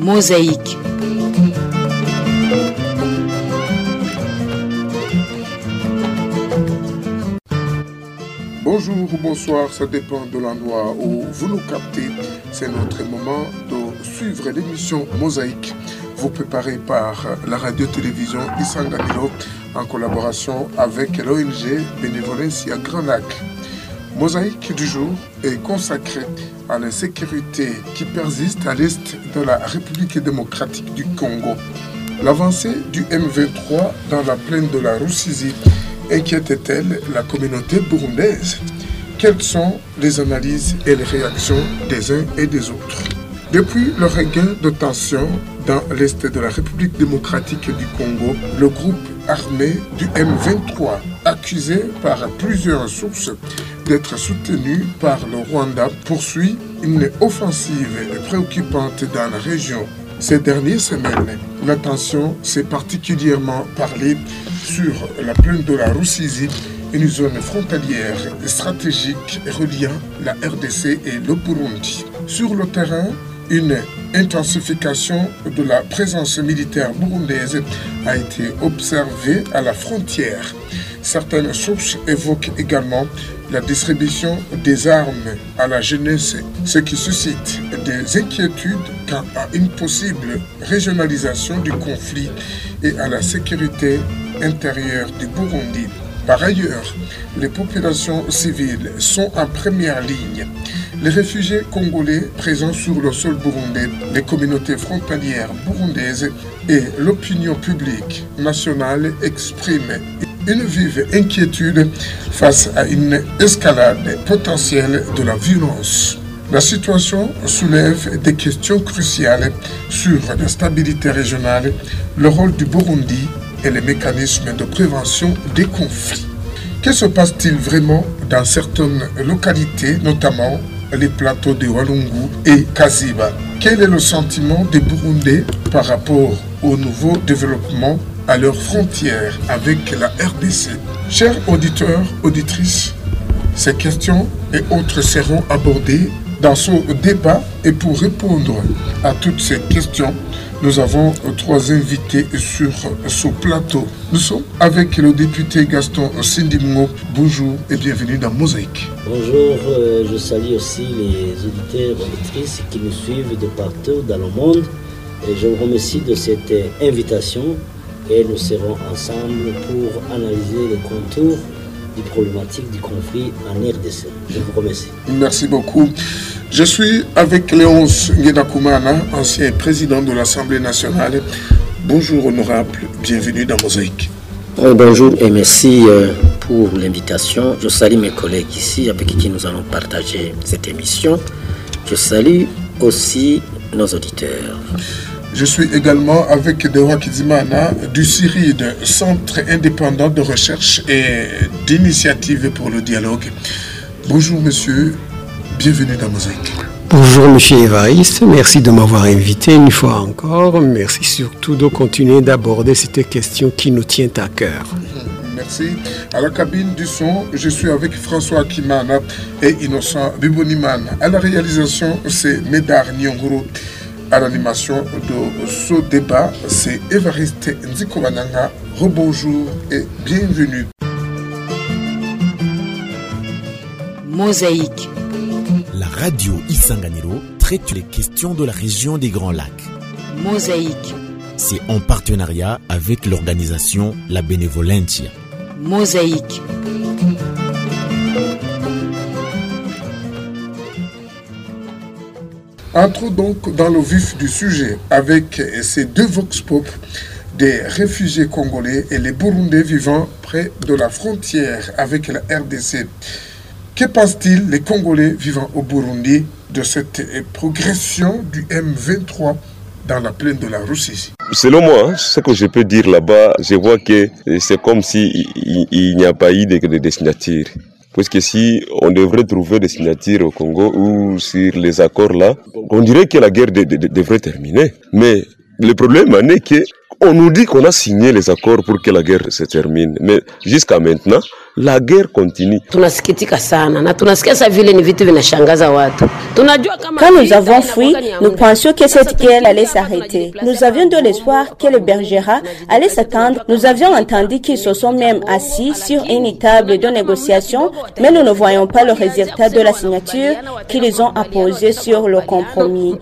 Mosaïque. Bonjour ou bonsoir, ça dépend de l'endroit où vous nous captez. C'est notre moment de suivre l'émission Mosaïque, vous préparée par la radio-télévision Isanganiro en collaboration avec l'ONG Bénévolencia Grand Lac. Mosaïque du jour est consacrée à la sécurité qui persiste à l'est de la République démocratique du Congo. L'avancée du M23 dans la plaine de la Roussisi inquiète-t-elle la communauté burundaise? Quelles sont les analyses et les réactions des uns et des autres? Depuis le regain de tension dans l'est de la République démocratique du Congo, le groupe armé du M23, accusé par plusieurs sources d'être soutenu par le Rwanda, poursuit une offensive préoccupante dans la région. Ces dernières semaines, la tension s'est particulièrement parlée sur la plaine de la Roussisi, une zone frontalière stratégique reliant la RDC et le Burundi. Sur le terrain, une intensification de la présence militaire burundaise a été observée à la frontière. Certaines sources évoquent également la distribution des armes à la jeunesse, ce qui suscite des inquiétudes quant à une possible régionalisation du conflit et à la sécurité intérieure du Burundi. Par ailleurs, les populations civiles sont en première ligne. Les réfugiés congolais présents sur le sol burundais, les communautés frontalières burundaises et l'opinion publique nationale expriment une vive inquiétude face à une escalade potentielle de la violence. La situation soulève des questions cruciales sur la stabilité régionale, le rôle du Burundi et les mécanismes de prévention des conflits. Que se passe-t-il vraiment dans certaines localités, notamment les plateaux de Walungu et Kaziba? Quel est le sentiment des Burundais par rapport au nouveau développement à leurs frontières avec la RDC Chers auditeurs, auditrices, ces questions et autres seront abordées dans ce débat. Et pour répondre à toutes ces questions, nous avons trois invités sur ce plateau. Nous sommes avec le député Gaston Sindimgo. Bonjour et bienvenue dans Mosaïque. Bonjour, euh, je salue aussi les auditeurs et auditrices qui nous suivent de partout dans le monde. Et je vous remercie de cette invitation et nous serons ensemble pour analyser les contours des problématiques du conflit en RDC. Je vous remercie. Merci beaucoup. Je suis avec Léonce Nguedakoumana, ancien président de l'Assemblée nationale. Bonjour honorable, bienvenue dans Mosaïque. Oh, bonjour et merci euh, pour l'invitation. Je salue mes collègues ici avec qui nous allons partager cette émission. Je salue aussi nos auditeurs. Je suis également avec Dewa Kizimana du CIRID, Centre indépendant de recherche et d'initiative pour le dialogue. Bonjour monsieur, bienvenue dans Mosaïque. Bonjour Monsieur Évariste, merci de m'avoir invité une fois encore. Merci surtout de continuer d'aborder cette question qui nous tient à cœur. Merci. À la cabine du son, je suis avec François Kimana et Innocent Biboniman. À la réalisation, c'est Médard Nyonguru. À l'animation de ce débat, c'est Évariste Nzikobananga. Rebonjour et bienvenue. Mosaïque. La radio Isanganiro traite les questions de la région des Grands Lacs. Mosaïque. C'est en partenariat avec l'organisation La Benevolencia. Mosaïque. Entrons donc dans le vif du sujet avec ces deux vox pop des réfugiés congolais et les Burundais vivant près de la frontière avec la RDC. Que pensent-ils les Congolais vivant au Burundi de cette progression du M23 dans la plaine de la Russie? Selon moi, ce que je peux dire là-bas, je vois que c'est comme s'il si n'y a pas eu de, de, de signature. Parce que si on devrait trouver des signatures au Congo ou sur les accords là, on dirait que la guerre de, de, devrait terminer. Mais le problème est que on nous dit qu'on a signé les accords pour que la guerre se termine. Mais jusqu'à maintenant, la guerre continue. Quand nous avons fui, nous pensions que cette guerre allait s'arrêter. Nous avions de l'espoir que le Bergera allait s'attendre. Nous avions entendu qu'ils se sont même assis sur une table de négociation, mais nous ne voyons pas le résultat de la signature qu'ils ont apposée sur le compromis.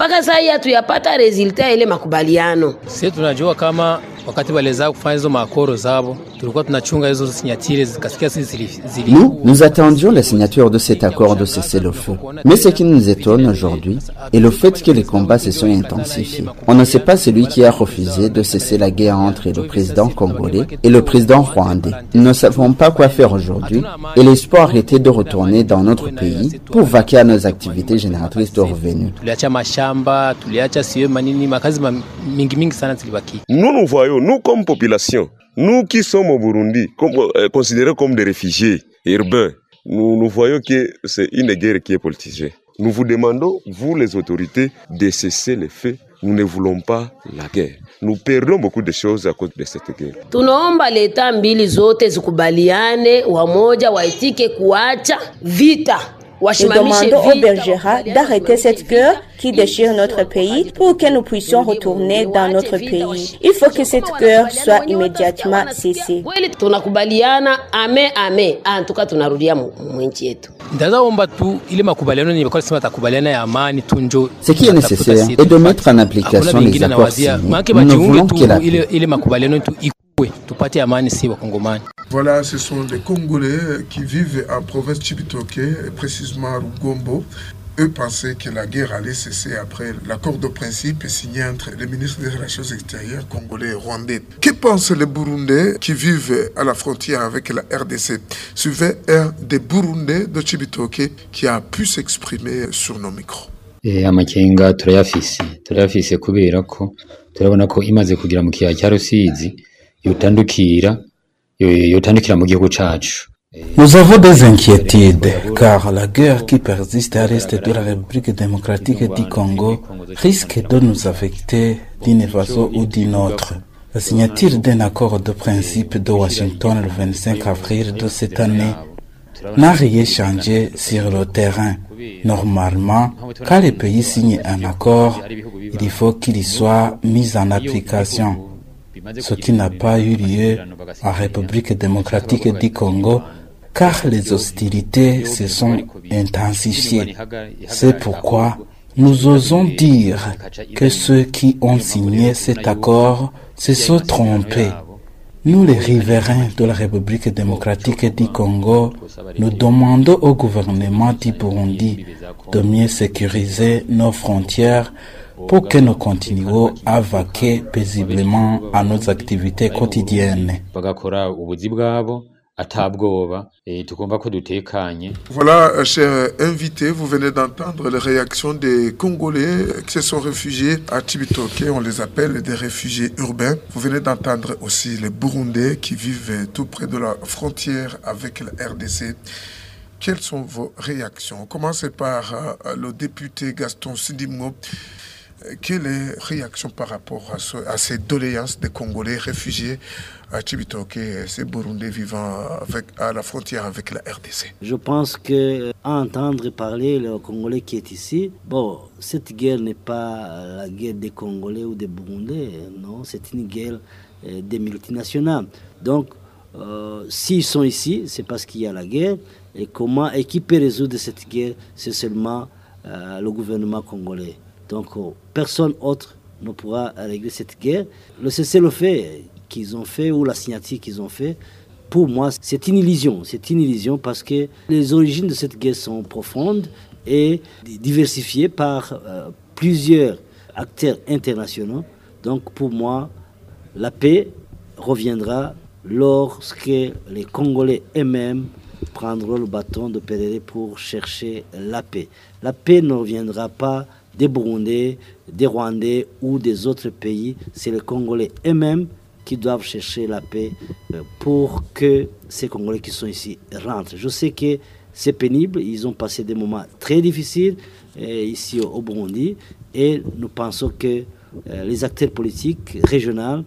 Wakati waliweza kufanya hizo makoro zabo, tulikuwa tunachunga hizo sinyatire zikasikia zili- Nous, nous attendions la signature de cet accord de cessez-le-feu. Mais ce qui nous étonne aujourd'hui est le fait que les combats se sont intensifiés. On ne sait pas celui qui a refusé de cesser la guerre entre le président congolais et le président rwandais. Nous ne savons pas quoi faire aujourd'hui et l'espoir était de retourner dans notre pays pour vaquer à nos activités génératrices de revenus. Nous, nous voyons, nous comme population, nous qui sommes au Burundi, comme, euh, considérés comme des réfugiés urbains, nous, nous voyons que c'est une guerre qui est politisée. Nous vous demandons, vous les autorités, de cesser les faits. Nous ne voulons pas la guerre. Nous perdons beaucoup de choses à cause de cette guerre. Zote wamoja waitike vita, Nous demandons au. Bergera d'arrêter cette guerre qui déchire notre pays pour que nous puissions retourner dans notre pays. Il faut que cette guerre soit immédiatement cessée. Njo Ce qui est nécessaire est de mettre en application les accords signés. Nous ne voulons que la ikue tupate amani si wakongomani. Voilà, ce sont les Congolais qui vivent en province Chibitoke, précisément à Rugombo. Eux pensaient que la guerre allait cesser après l'accord de principe signé entre les ministres des Relations extérieures congolais et rwandais. Que pensent les Burundais qui vivent à la frontière avec la RDC Suivez un des Burundais de Chibitoke qui a pu s'exprimer sur nos micros. Eh, amakenga turayafise turayafise kubera ko turabona ko imaze kugira mu kiyaya cya rusizi Nous avons des inquiétudes, car la guerre qui persiste à l'est de la République démocratique du Congo risque de nous affecter d'une façon ou d'une autre. La signature d'un accord de principe de Washington le 25 avril de cette année n'a rien changé sur le terrain. Normalement, quand les pays signent un accord, il faut qu'il soit mis en application ce qui n'a pas eu lieu en République démocratique du Congo, car les hostilités se sont intensifiées. C'est pourquoi nous osons dire que ceux qui ont signé cet accord se sont trompés. Nous, les riverains de la République démocratique du Congo, nous demandons au gouvernement du Burundi de mieux sécuriser nos frontières pour que nous continuions à vaquer paisiblement à nos activités quotidiennes. eh, Voilà, euh, chers invités, vous venez d'entendre les réactions des Congolais qui se sont réfugiés à Tibitoke. On les appelle des réfugiés urbains. Vous venez d'entendre aussi les Burundais qui vivent tout près de la frontière avec la RDC. Quelles sont vos réactions? On commence par euh, le député Gaston Sidimo. Quelle est réaction par rapport à, ce- à ces doléances des Congolais réfugiés à Tibitoke ces Burundais vivant avec, à la frontière avec la RDC Je pense que entendre parler le Congolais qui est ici, bon, cette guerre n'est pas la guerre des Congolais ou des Burundais, non, c'est une guerre euh, des multinationales. Donc, euh, s'ils sont ici, c'est parce qu'il y a la guerre. Et comment et qui peut résoudre cette guerre C'est seulement euh, le gouvernement congolais. Donc, euh, personne autre ne pourra régler cette guerre. Le cessez-le-fait qu'ils ont fait ou la signature qu'ils ont fait, pour moi, c'est une illusion. C'est une illusion parce que les origines de cette guerre sont profondes et diversifiées par euh, plusieurs acteurs internationaux. Donc, pour moi, la paix reviendra lorsque les Congolais eux-mêmes prendront le bâton de pèlerin pour chercher la paix. La paix ne reviendra pas des Burundais, des Rwandais ou des autres pays. C'est les Congolais eux-mêmes qui doivent chercher la paix euh, pour que ces Congolais qui sont ici rentrent. Je sais que c'est pénible, ils ont passé des moments très difficiles euh, ici au, Burundi et nous pensons que euh, les acteurs politiques régionaux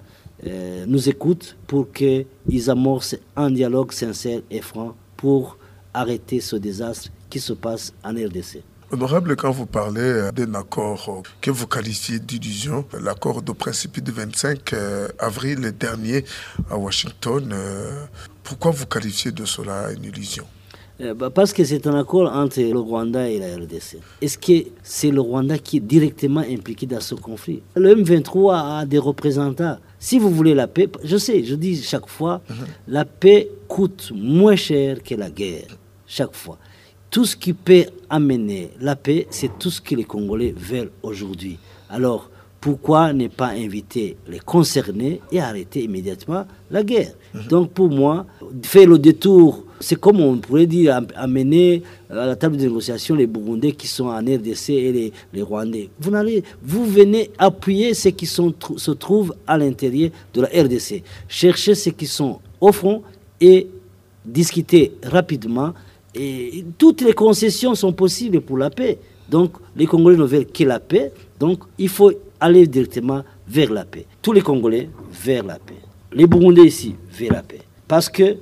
nous écoutent pour qu'ils amorcent un dialogue sincère et franc pour arrêter ce désastre qui se passe en RDC. Honorable, quand vous parlez euh, d'un accord euh, que vous qualifiez d'illusion, l'accord de principe du 25 euh, avril dernier à Washington, pourquoi vous qualifiez de cela une illusion? Bah, parce que c'est un accord entre le Rwanda et la RDC. Est-ce que c'est le Rwanda qui est directement impliqué dans ce conflit? Le M23 a des représentants. Si vous voulez la paix, je sais, je dis chaque fois, mhm. la paix coûte moins cher que la guerre. Chaque fois. Tout ce qui peut amener la paix, c'est tout ce que les Congolais veulent aujourd'hui. Alors, pourquoi ne pas inviter les concernés et arrêter immédiatement la guerre? Mhm. Donc, pour moi, faire le détour, c'est comme on pourrait dire amener à la table de négociation les Burundais qui sont en RDC et les, Rwandais. Vous, vous venez appuyer ceux qui sont, se trouvent à l'intérieur de la RDC. Chercher ceux qui sont au front et discuter rapidement et toutes les concessions sont possibles pour la paix. Donc, les Congolais ne veulent que la paix. Donc, il faut aller directement vers la paix. Tous les Congolais vers la paix. Les Burundais ici vers la paix. Parce que,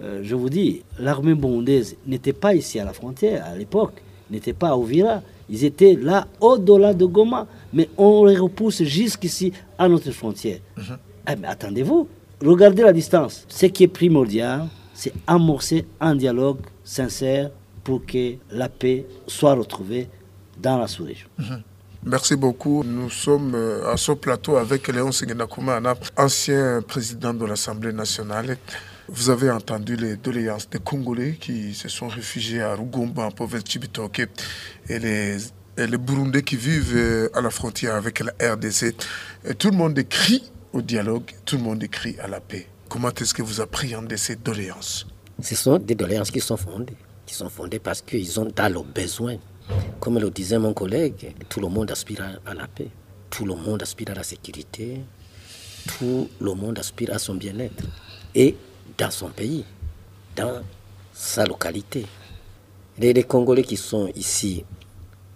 euh, je vous dis, l'armée burundaise n'était pas ici à la frontière à l'époque, n'était pas à Ouvira. Ils étaient là au-delà de Goma. Mais on les repousse jusqu'ici à notre frontière. Mhm. Eh, mais attendez-vous, regardez la distance. Ce qui est primordial, c'est amorcer un dialogue sincère pour que la paix soit retrouvée dans la sous-région. Mhm. Merci beaucoup. Nous sommes euh, à ce plateau avec Léon Sengenakoumana, ancien président de l'Assemblée nationale. Vous avez entendu les doléances des Congolais qui se sont réfugiés à Rugomba, en province Chibitoke, et les, les Burundais qui vivent euh, à la frontière avec la RDC. tout le monde crie au dialogue, tout le monde crie à la paix. Comment est-ce que vous appréhendez ces doléances ce sont des doléances qui sont fondées, qui sont fondées parce qu'ils ont dans le besoin. Comme le disait mon collègue, tout le monde aspire à, la paix, tout le monde aspire à la sécurité, tout le monde aspire à son bien-être. Et dans son pays, dans sa localité. Les, Congolais qui sont ici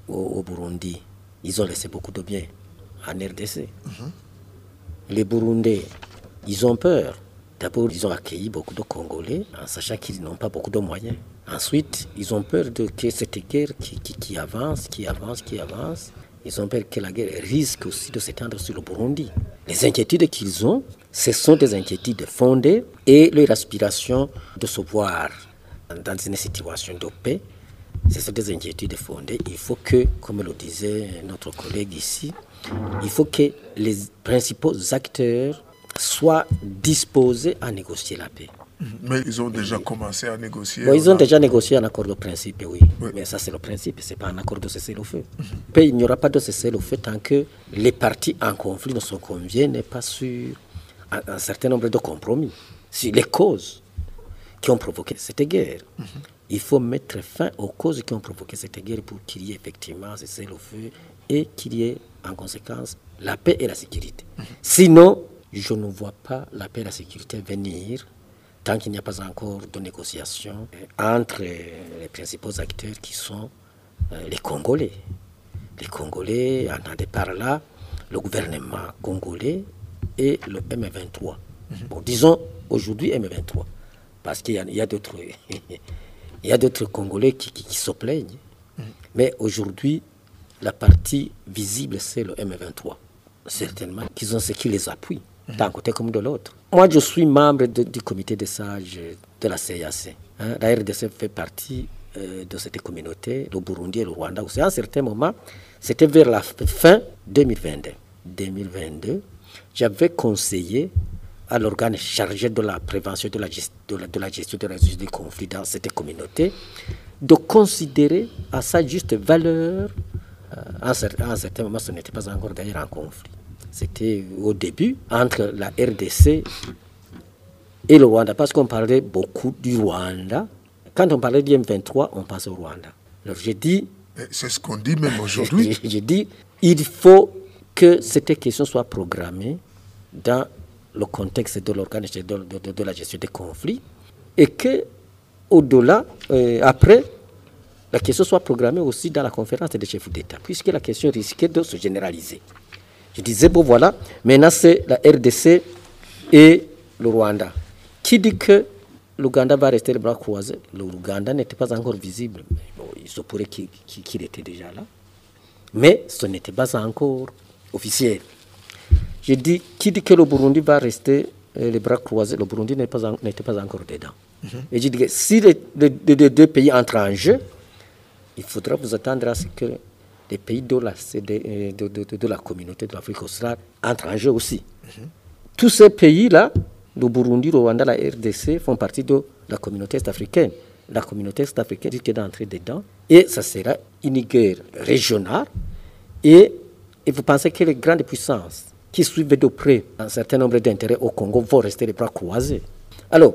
au, Burundi, ils ont laissé beaucoup de biens en RDC. Mhm. Les Burundais, ils ont peur D'abord, ils ont accueilli beaucoup de Congolais en sachant qu'ils n'ont pas beaucoup de moyens. Ensuite, ils ont peur que cette guerre qui, avance, qui avance, qui avance, ils ont peur que la guerre risque aussi de s'étendre sur le Burundi. Les inquiétudes qu'ils ont, ce sont des inquiétudes fondées et leur aspiration de se voir dans une situation de paix, ce sont des inquiétudes fondées. Il faut que, comme le disait notre collègue ici, il faut que les principaux acteurs soit disposés à négocier la paix. Mais ils ont déjà commencé à négocier. ils ont déjà négocié un accord de principe, oui. Mais ça, c'est le principe, ce n'est pas un accord de cessez-le-feu. Mhm. Il n'y aura pas de cessez-le-feu tant que les partis en conflit ne se conviennent pas sur un, certain nombre de compromis, sur les causes qui ont provoqué cette guerre. Mhm. Il faut mettre fin aux causes qui ont provoqué cette guerre pour qu'il y ait effectivement cessez-le-feu et qu'il y ait en conséquence la paix et la sécurité. Mhm. Sinon, je ne vois pas la paix et la sécurité venir tant qu'il n'y a pas encore de négociation entre les principaux acteurs qui sont euh, les Congolais. Les Congolais, entendez par là le gouvernement congolais et le M23. Mhm. Bon, disons aujourd'hui M23, parce qu'il y a, d'autres il y a d'autres Congolais qui, qui, se plaignent. Mhm. Mais aujourd'hui, la partie visible, c'est le M23. Certainement qu'ils ont ce qui les appuie d'un côté comme de l'autre. Moi, je suis membre du comité des sages de la CIAC. Hein. La RDC fait partie euh, de cette communauté, le Burundi et le Rwanda aussi. À un certain moment, c'était vers la fin 2022. 2022, j'avais conseillé à l'organe chargé de la prévention de la, de la, de la gestion de la des conflits dans cette communauté de considérer à sa juste valeur, euh, à un certain moment, ce n'était pas encore d'ailleurs un conflit c'était au début, entre la RDC et le Rwanda, parce qu'on parlait beaucoup du Rwanda. Quand on parlait du M23, on passe au Rwanda. Alors j'ai dit... C'est ce qu'on dit même aujourd'hui. j'ai dit, il faut que cette question soit programmée dans le contexte de l'organisation de, la gestion des conflits et que au-delà, euh, après, la question soit programmée aussi dans la conférence des chefs d'État, puisque la question risquait de se généraliser. Je disais, bon voilà, maintenant c'est la RDC et le Rwanda. Qui dit que l'Ouganda va rester les bras croisés L'Ouganda n'était pas encore visible. Bon, il se pourrait qu'il était déjà là. Mais ce n'était pas encore officiel. Je dis, qui dit que le Burundi va rester euh, les bras croisés? Le Burundi n'était pas, pas, encore dedans. Mhm. Et je dis que si les, deux pays entrent en jeu, il faudra vous attendre à ce que les pays de la, euh, de, la communauté de l'Afrique australe entrent en jeu aussi. Mhm. Tous ces pays-là, le Burundi, le Rwanda, la RDC, font partie de la communauté est-africaine. La communauté est-africaine risque d'entrer dedans et ça sera une guerre régionale. Et, et vous pensez que les grandes puissances qui suivent de près un certain nombre d'intérêts au Congo vont rester les bras croisés. Alors,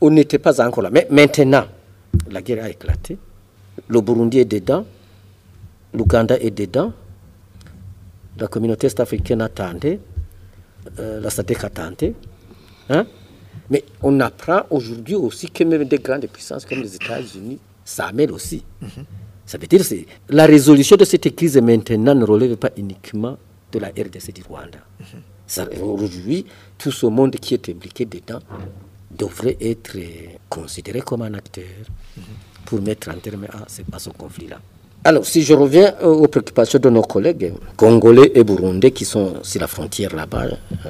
on n'était pas encore là. Mais maintenant, la guerre a éclaté. Le Burundi est dedans. L'Ouganda est dedans. La communauté est-africaine attendait. Euh, la SADC attendait. Hein? Mais on apprend aujourd'hui aussi que même des grandes puissances comme les États-Unis s'amènent aussi. Mhm. Ça veut dire que la résolution de cette crise maintenant ne relève pas uniquement de la RDC du Rwanda. Mhm. Aujourd'hui, tout ce monde qui est impliqué dedans devrait être considéré comme un acteur mhm. pour mettre un terme à ce, à ce conflit-là. Alors, si je reviens aux préoccupations de nos collègues congolais et burundais qui sont sur la frontière là-bas,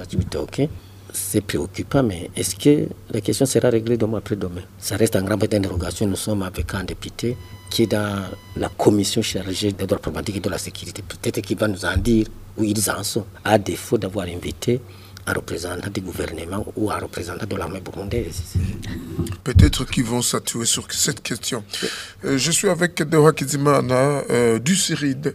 Djibouti, c'est préoccupant, mais est-ce que la question sera réglée demain après-demain? Ça reste un grand point d'interrogation. Nous sommes avec un député qui est dans la commission chargée des droits problématiques et de la sécurité. Peut-être qu'il va nous en dire où ils en sont, à défaut d'avoir invité un représentant du gouvernement ou un représentant de l'armée burundaise. Peut-être qu'ils vont s'attuer sur cette question. Euh, je suis avec Dewa Kizimana euh, du CIRID.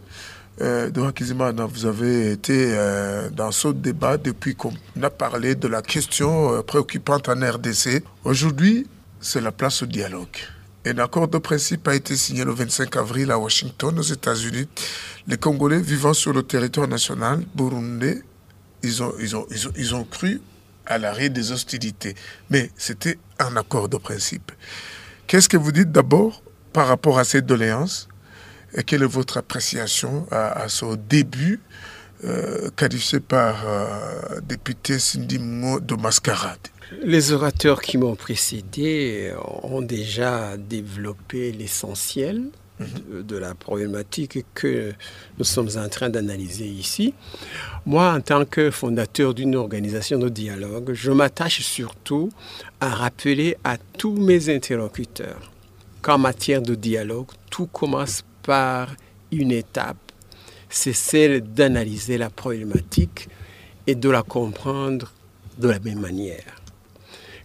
Euh, Kizimana, vous avez été euh, dans ce débat depuis qu'on a parlé de la question préoccupante en RDC. Aujourd'hui, c'est la place au dialogue. Un accord de principe a été signé le 25 avril à Washington, aux États-Unis. Les Congolais vivant sur le territoire national burundais, ils ont, ils ont, ils ont, ils ont cru à l'arrêt des hostilités. Mais c'était un accord de principe. Qu'est-ce que vous dites d'abord par rapport à cette doléance? Et quelle est votre appréciation à, ce début euh, qualifié par euh, député Cindy Mo de mascarade? Les orateurs qui m'ont précédé ont déjà développé l'essentiel de, la problématique que nous sommes en train d'analyser ici. Moi, en tant que fondateur d'une organisation de dialogue, je m'attache surtout à rappeler à tous mes interlocuteurs qu'en matière de dialogue, tout commence par une étape, c'est celle d'analyser la problématique et de la comprendre de la même manière.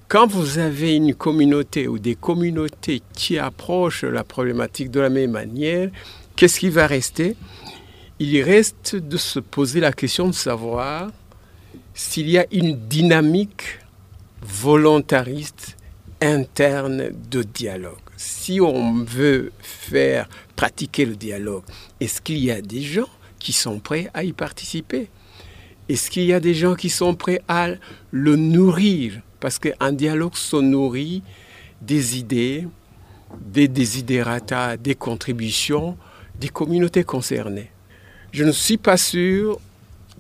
Quand vous avez une communauté ou des communautés qui approchent la problématique de la même manière, qu'est-ce qui va rester? Il reste de se poser la question de savoir s'il y a une dynamique volontariste interne de dialogue. Si on veut faire pratiquer le dialogue, est-ce qu'il y a des gens qui sont prêts à y participer? Est-ce qu'il y a des gens qui sont prêts à le nourrir? Parce qu'un dialogue se nourrit des idées, des desiderata, des contributions des communautés concernées. Je ne suis pas sûr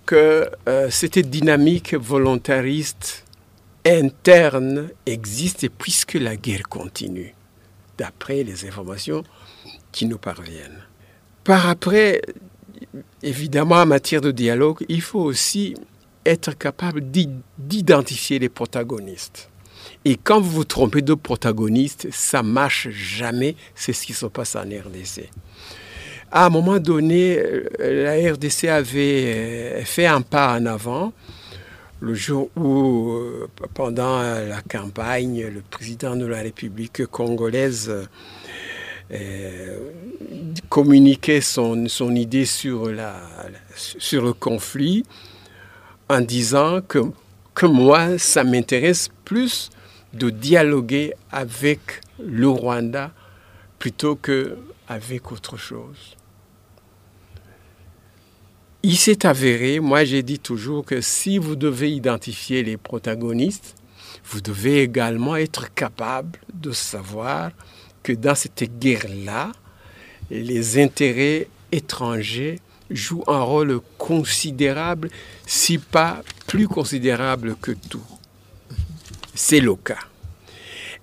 que euh, cette dynamique volontariste interne existe puisque la guerre continue, d'après les informations qui nous parviennent. Par après, évidemment, en matière de dialogue, il faut aussi être capable d'identifier les protagonistes. Et quand vous vous trompez de protagoniste, ça marche jamais. C'est ce qui se passe en RDC. À un moment donné, la RDC avait euh, fait un pas en avant le jour où, euh, pendant la campagne, le président de la République congolaise euh, communiquait son, son idée sur, la, sur le conflit en disant que, que moi, ça m'intéresse plus de dialoguer avec le Rwanda plutôt qu'avec autre chose. Il s'est avéré, moi j'ai dit toujours que si vous devez identifier les protagonistes, vous devez également être capable de savoir que dans cette guerre-là, les intérêts étrangers jouent un rôle considérable, si pas plus considérable que tout. c'est le cas.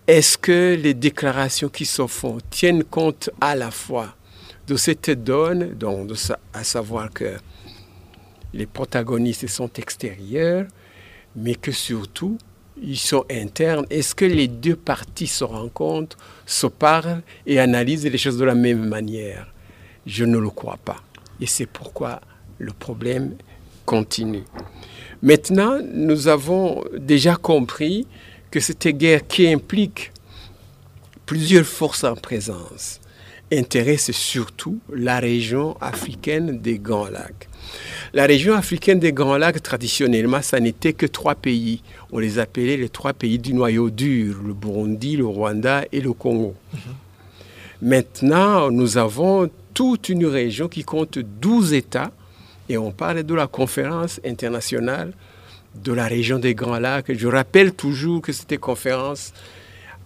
Est-ce que les déclarations qui se font tiennent compte à la fois de cette donne, donc de à savoir que les protagonistes sont extérieurs, mais que surtout, ils sont internes? Est-ce que les deux parties se rencontrent, se parlent et analysent les choses de la même manière? Je ne le crois pas. Et c'est pourquoi le problème continue. Maintenant, nous avons déjà compris que cette guerre qui implique plusieurs forces en présence intéresse surtout la région africaine des Grands Lacs. La région africaine des Grands Lacs, traditionnellement, ça n'était que trois pays. On les appelait les trois pays du noyau dur, le Burundi, le Rwanda et le Congo. Maintenant, nous avons toute une région qui compte 12 États et on parle de la conférence internationale de la région des Grands Lacs. Je rappelle toujours que cette conférence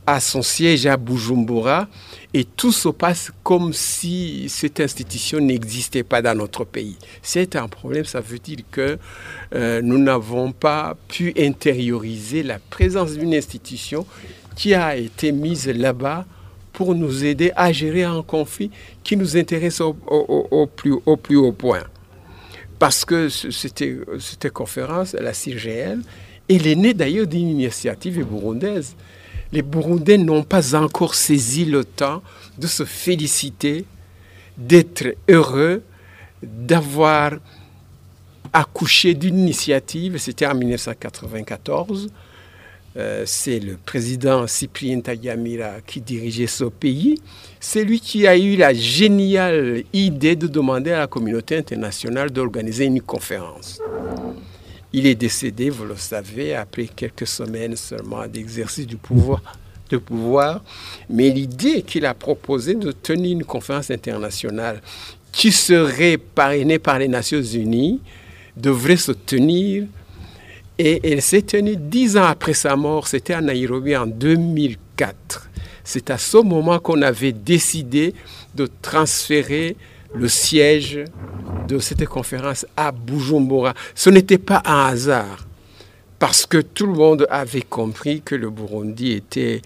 a son siège à Bujumbura et tout se passe comme si cette institution n'existait pas dans notre pays. C'est un problème, ça veut dire que euh, nous n'avons pas pu intérioriser la présence d'une institution qui a été mise là-bas pour nous aider à gérer un conflit qui nous intéresse au, plus, plus haut point. Parce que cette conférence, la CIRGL, elle est née d'ailleurs d'une initiative burundaise les Burundais n'ont pas encore saisi le temps de se féliciter, d'être heureux, d'avoir accouché d'une initiative. C'était en 1994. Euh, c'est le président Cyprien Tagamira qui dirigeait ce pays. C'est lui qui a eu la géniale idée de demander à la communauté internationale d'organiser une conférence. Il est décédé, vous le savez, après quelques semaines seulement d'exercice du. De pouvoir. Mais l'idée qu'il a proposée de tenir une conférence internationale qui serait parrainée par les Nations Unies devrait se tenir. Et elle s'est tenue dix ans après sa mort. C'était à Nairobi en 2004. C'est à ce moment qu'on avait décidé de transférer le siège de cette conférence à Bujumbura. Ce n'était pas un hasard, parce que tout le monde avait compris que le Burundi était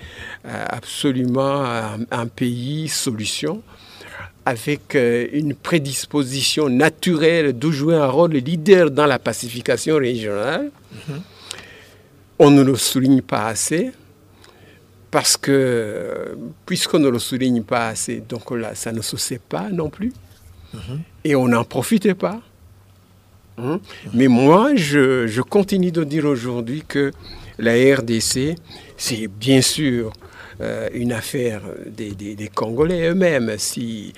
euh, absolument un, pays solution, avec euh, une prédisposition naturelle de jouer un rôle leader dans la pacification régionale. On ne le souligne pas assez parce que puisqu'on ne le souligne pas assez, donc là, ça ne se sait pas non plus. Et on n'en profitait pas. Hein? Mais moi, je, continue de dire aujourd'hui que la RDC, c'est bien sûr euh, une affaire des, Congolais eux-mêmes. Si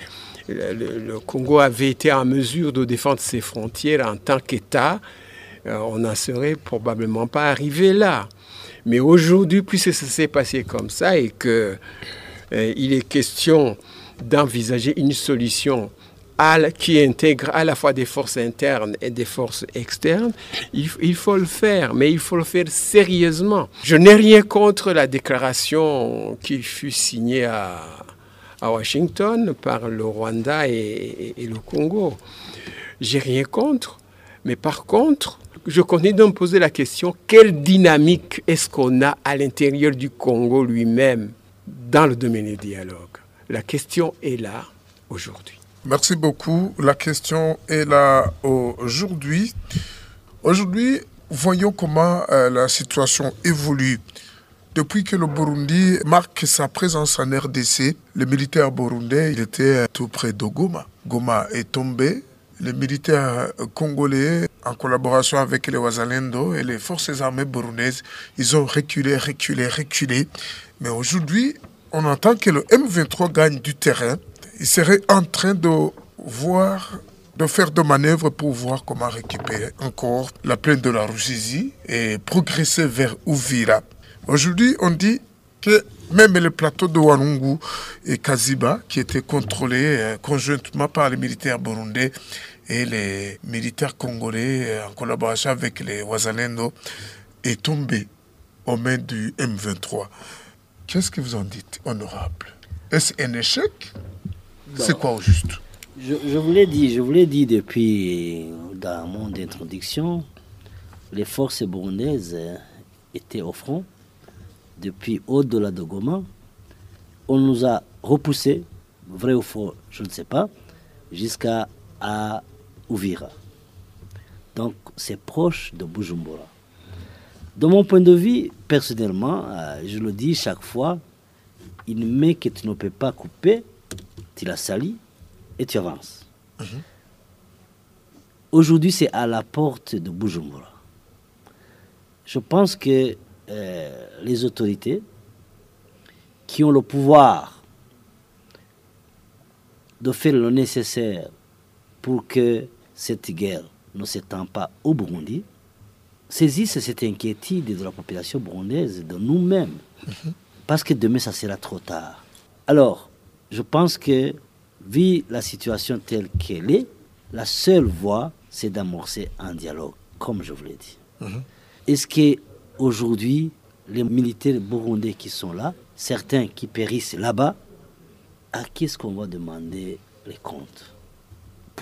le, Congo avait été en mesure de défendre ses frontières en tant qu'État, on n'en serait probablement pas arrivé là. Mais aujourd'hui, puisque ça s'est passé comme ça et qu'il euh, est question d'envisager une solution qui intègre à la fois des forces internes et des forces externes, il, faut le faire, mais il faut le faire sérieusement. Je n'ai rien contre la déclaration qui fut signée à, Washington par le Rwanda et, le Congo. J'ai rien contre, mais par contre, je connais me poser la question quelle dynamique est-ce qu'on a à l'intérieur du Congo lui-même dans le domaine du dialogue La question est là aujourd'hui. Merci beaucoup. La question est là aujourd'hui. Aujourd'hui, voyons comment euh, la situation évolue. Depuis que le Burundi marque sa présence en RDC, le militaire burundais il était tout près de Goma. Goma est tombé. Les militaires congolais, en collaboration avec les Wazalendo et les forces armées burundaises, ils ont reculé, reculé, reculé. Mais aujourd'hui, on entend que le M23 gagne du terrain il serait en train de voir, de faire des manœuvres pour voir comment récupérer encore la plaine de la Ruzizi et progresser vers Ouvira. Aujourd'hui, on dit que même le plateau de Wanungu et Kaziba, qui étaient contrôlés euh, conjointement par les militaires burundais et les militaires congolais euh, en collaboration avec les Wazalendo, est tombé aux mains du M23. Qu'est-ce que vous en dites, honorable? Est-ce un échec? C'est quoi au juste? Je, vous l'ai dit, je vous l'ai dit depuis dans mon introduction, les forces burundaises étaient au front depuis au-delà de Goma. On nous a repoussés, vrai ou faux, je ne sais pas, jusqu'à à Ouvira. Donc c'est proche de Bujumbura. De mon point de vue, personnellement, euh, je le dis chaque fois, une main que tu ne peux pas couper, tu la salis et tu avances. Aujourd'hui, c'est à la porte de Bujumbura. Je pense que euh, les autorités qui ont le pouvoir de faire le nécessaire pour que cette guerre ne s'étend pas au Burundi, saisissent cette inquiétude de la population burundaise, de nous-mêmes, parce que demain, ça sera trop tard. Alors, je pense que, vu la situation telle qu'elle est, la seule voie, c'est d'amorcer un dialogue, comme je vous l'ai dit. Est-ce qu'aujourd'hui, les militaires burundais qui sont là, certains qui périssent là-bas, à qui est-ce qu'on va demander les comptes?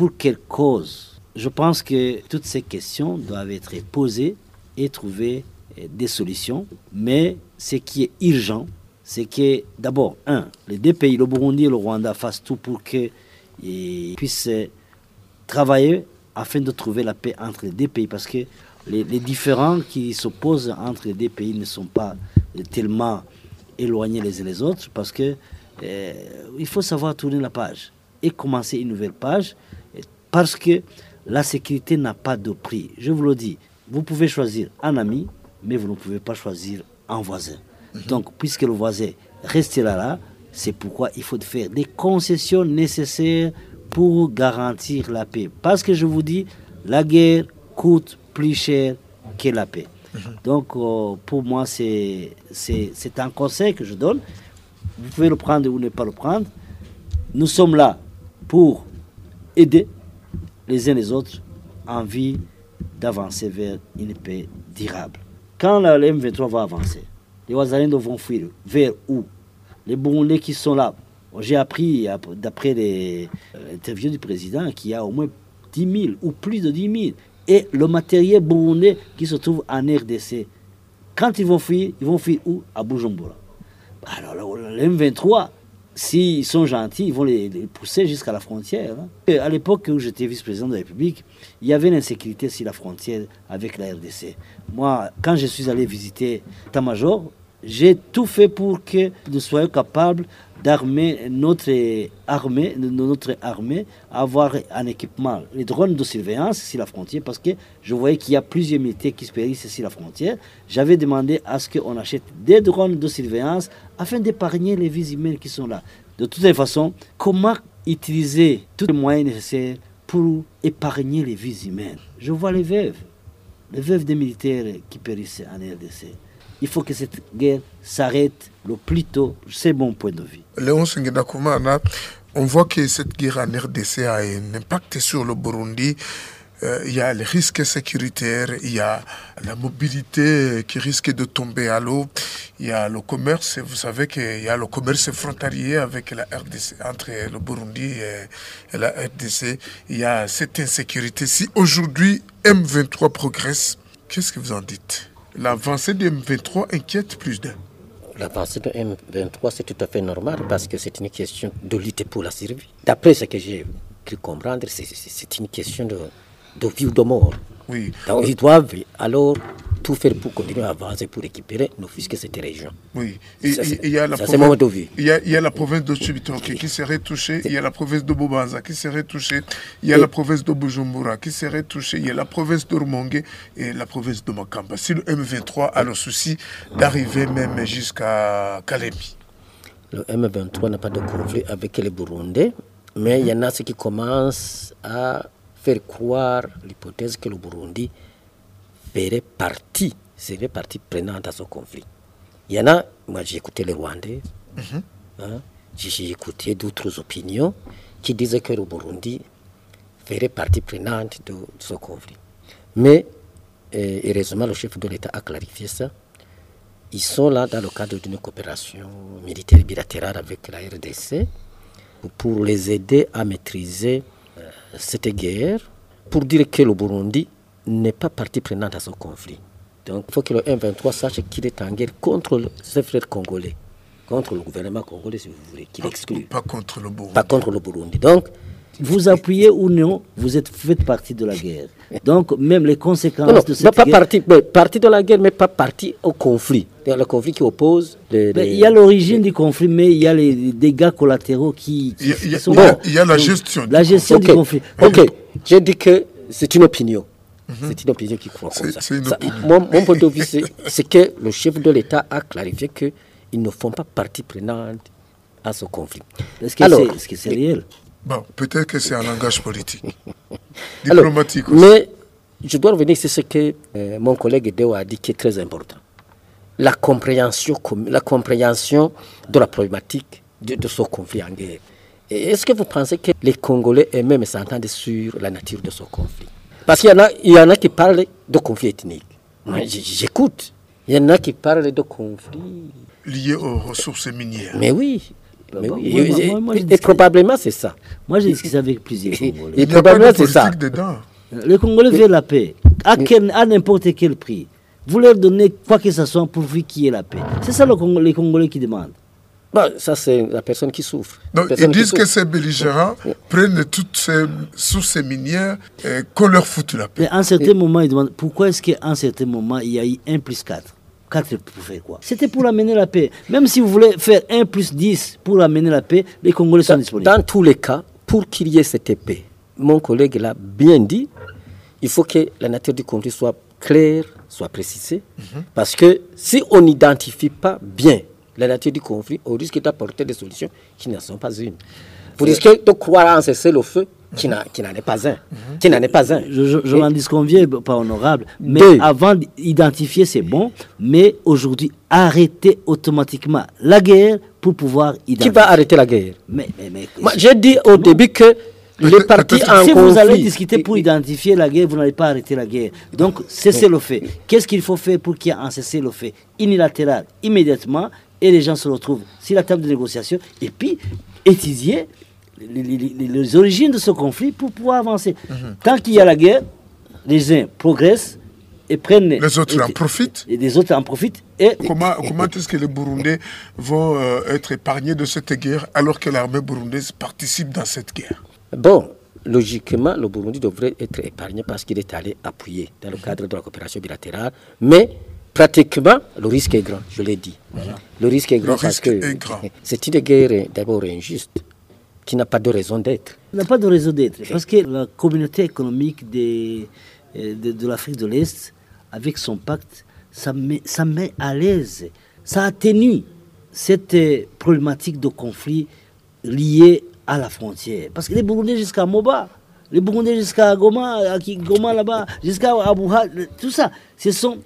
Pour quelle cause? Je pense que toutes ces questions doivent être posées et trouver eh, des solutions. Mais ce qui est urgent, c'est que d'abord, un, les deux pays, le Burundi et le Rwanda, fassent tout pour qu'ils puissent eh, travailler afin de trouver la paix entre les deux pays. Parce que les, les différends qui s'opposent entre les deux pays ne sont pas tellement éloignés les uns les autres. Parce que eh, il faut savoir tourner la page et commencer une nouvelle page. Parce que la sécurité n'a pas de prix. Je vous le dis, vous pouvez choisir un ami, mais vous ne pouvez pas choisir un voisin. Donc, puisque le voisin restera là, c'est pourquoi il faut faire des concessions nécessaires pour garantir la paix. Parce que je vous dis, la guerre coûte plus cher que la paix. Donc, euh, pour moi, c'est un conseil que je donne. Vous pouvez le prendre ou ne pas le prendre. Nous sommes là pour aider les uns les autres en vue d'avancer vers une paix durable. Quand la la M23 va avancer, les Wazalendo vont fuir vers où? Les Burundais qui sont là. J'ai appris, ap- d'après euh, l'interview du président, qu'il y a au moins 10 000 ou plus de 10 000. Et le matériel burundais qui se trouve en RDC. Quand ils vont fuir, ils vont fuir où? À Bujumbura. Alors, le M23, s'ils sont gentils, ils vont les, pousser jusqu'à la frontière. hein. Et À l'époque où j'étais vice-président de la République, il y avait l'insécurité sur la frontière avec la RDC. Moi, quand je suis allé visiter Tamajor, j'ai tout fait pour que nous soyons capables d'armer notre armée, notre armée, avoir un équipement, les drones de surveillance sur la frontière, parce que je voyais qu'il y a plusieurs militaires qui se périssent sur la frontière. J'avais demandé à ce qu'on achète des drones de surveillance afin d'épargner les vies humaines qui sont là. De toutes les façons, comment utiliser tous les moyens nécessaires pour épargner les vies humaines? Je vois les veuves, les veuves des militaires qui périssent en RDC. Il faut que cette guerre s'arrête le plus tôt. C'est mon point de vue. Léon Sengedakumana, on voit que cette guerre en RDC a un impact sur le Burundi. Euh, il y a les risques sécuritaires, il y a la mobilité qui risque de tomber à l'eau, il y a le commerce, vous savez qu'il y a le commerce frontalier avec la RDC, entre le Burundi et, et la RDC, il y a cette insécurité. Si aujourd'hui M23 progresse, qu'est-ce que vous en dites? L'avancée de M23 inquiète plus d'un. L'avancée de M23, c'est tout à fait normal parce que c'est une question de lutter pour la survie. D'après ce que j'ai cru comprendre, c'est une question de, de vie ou de mort. Oui. Donc ils doivent alors tout faire pour continuer à avancer, pour récupérer ne fût-ce que cette région. Oui, et, Ça, et- il y a la ça, c'est mon point de vue. il y a, il y a la province de Chibitoke qui serait touchée, il y a la province de Bobanza qui serait touchée, il y a la province de Bujumbura qui serait touchée, il y a la province de Rumongue et la province de Makamba. Si le M23 a le souci d'arriver même jusqu'à Kalemi. Le M23 n'a pas de conflit avec les Burundais, mais il y en a ceux qui commencent à faire croire l'hypothèse que le Burundi ferait partie, serait partie prenante à ce conflit. Il y en a, moi j'ai écouté les Rwandais, hein, j'ai j'ai écouté d'autres opinions qui disaient que le Burundi ferait partie prenante de, de ce conflit. Mais euh, heureusement, le chef de l'État a clarifié ça. Ils sont là dans le cadre d'une coopération militaire bilatérale avec la RDC pour les aider à maîtriser euh, cette guerre, pour dire que le Burundi n'est pas partie prenante à ce conflit. Donc il faut que le M23 sache qu'il est en guerre contre ses frères congolais, contre le gouvernement congolais si vous voulez, qu'il exclut. Pas contre le Burundi. Pas contre le Burundi. Donc, Vous appuyez ou non, vous êtes faites partie de la guerre. Donc même les conséquences non, non, de cette pas, pas guerre. parti, mais parti de la guerre, mais pas parti au conflit. Le conflit qui oppose les. Mais les- il y a l'origine du conflit, mais il y a les dégâts collatéraux qui, qui- Il y a- sont il y a- bons. il y a la gestion du La gestion du conflit. Ok, j'ai dit que c'est une opinion. C'est une opinion qui croit comme ça. une mon, mon point de vue, c'est- que le chef de l'État a clarifié qu'ils ne font pas partie prenante à ce conflit. Est-ce que Alors, c'est est-ce que c'est réel? Bon, peut-être que c'est un langage politique. Alors, Diplomatique aussi. mais je dois revenir sur ce que euh, mon collègue Deo a dit qui est très important. La compréhension, com- la compréhension de la problématique de, de ce conflit en guerre. Est-ce que vous pensez que les Congolais eux-mêmes s'entendent sur la nature de ce conflit? Parce qu'il y, en a- il y en a qui parlent de conflit ethnique. Moi, j'écoute. Il y en a qui parlent de conflit. Lié aux ressources minières. Mais oui. Mais Bah, oui. moi- Et- moi- moi, et- je et dis que- probablement c'est ça. Moi, j'ai discuté avec plusieurs Congolais. Et probablement c'est ça. dedans. Les Congolais veulent la paix, à, n'importe quel prix. Vous leur donnez quoi que ce soit pourvu qu'il y ait la paix. C'est ça le Congo- les Congolais qui demandent. Bon, ça, c'est la personne qui souffre. Donc, ils disent que ces belligérants prennent toutes ces sources minières et qu'on leur foute la paix. Mais à un certain moment, ils demandent pourquoi est-ce qu'à un certain moment, il y a eu 1 plus 4 4 pour faire quoi C'était pour amener la paix. Même si vous voulez faire 1 plus 10 pour amener la paix, les Congolais sont disponibles. Dans tous les cas, pour qu'il y ait cette épée, mon collègue l'a bien dit, il faut que la nature du conflit soit claire, soit précisée. Parce que si on n'identifie pas bien la nature du conflit, on risque d'apporter des solutions qui ne sont pas une. Vous risquez de croire en cesser le feu qui qui n'en est pas un. Qui n'en est pas un. Je, je, je m'en disconviens, pas honorable. Mais Deux. avant d'identifier, c'est bon. Mais aujourd'hui, arrêter automatiquement la guerre pour pouvoir Qui identifier. va arrêter la guerre? Mais, mais, mais- Moi, J'ai dit au début que les partis en si conflit... vous allez discuter pour identifier la guerre, vous n'allez pas arrêter la guerre. Donc, cessez le fait. Qu'est-ce qu'il faut faire pour qu'il y ait un cessez le fait unilatéral, immédiatement, et les gens se retrouvent sur la table de négociation, et puis étudier les, les- les- les origines de ce conflit pour pouvoir avancer. Tant qu'il y a la guerre, les uns progressent et prennent... Les autres et- en profitent. Et les autres en profitent. Et Comment, comment est-ce que les Burundais vont euh, être épargnés de cette guerre alors que l'armée burundaise participe dans cette guerre? Bon, logiquement, le Burundi devrait être épargné parce qu'il est allé appuyer dans le cadre de la coopération bilatérale. Mais pratiquement, le risque est grand, je l'ai dit. Le risque est Le grand parce que c'est une guerre d'abord injuste, qui n'a pas de raison d'être. Il n'a pas de raison d'être. Parce que la communauté économique des- euh, de, de l'Afrique de l'Est, avec son pacte, ça met, ça met à l'aise, ça atténue cette euh, problématique de conflit liée à la frontière. Parce que les Burundais jusqu'à Moba, les Burundais jusqu'à Goma, à Goma là-bas, jusqu'à Abuja, le- tout ça, ce sont,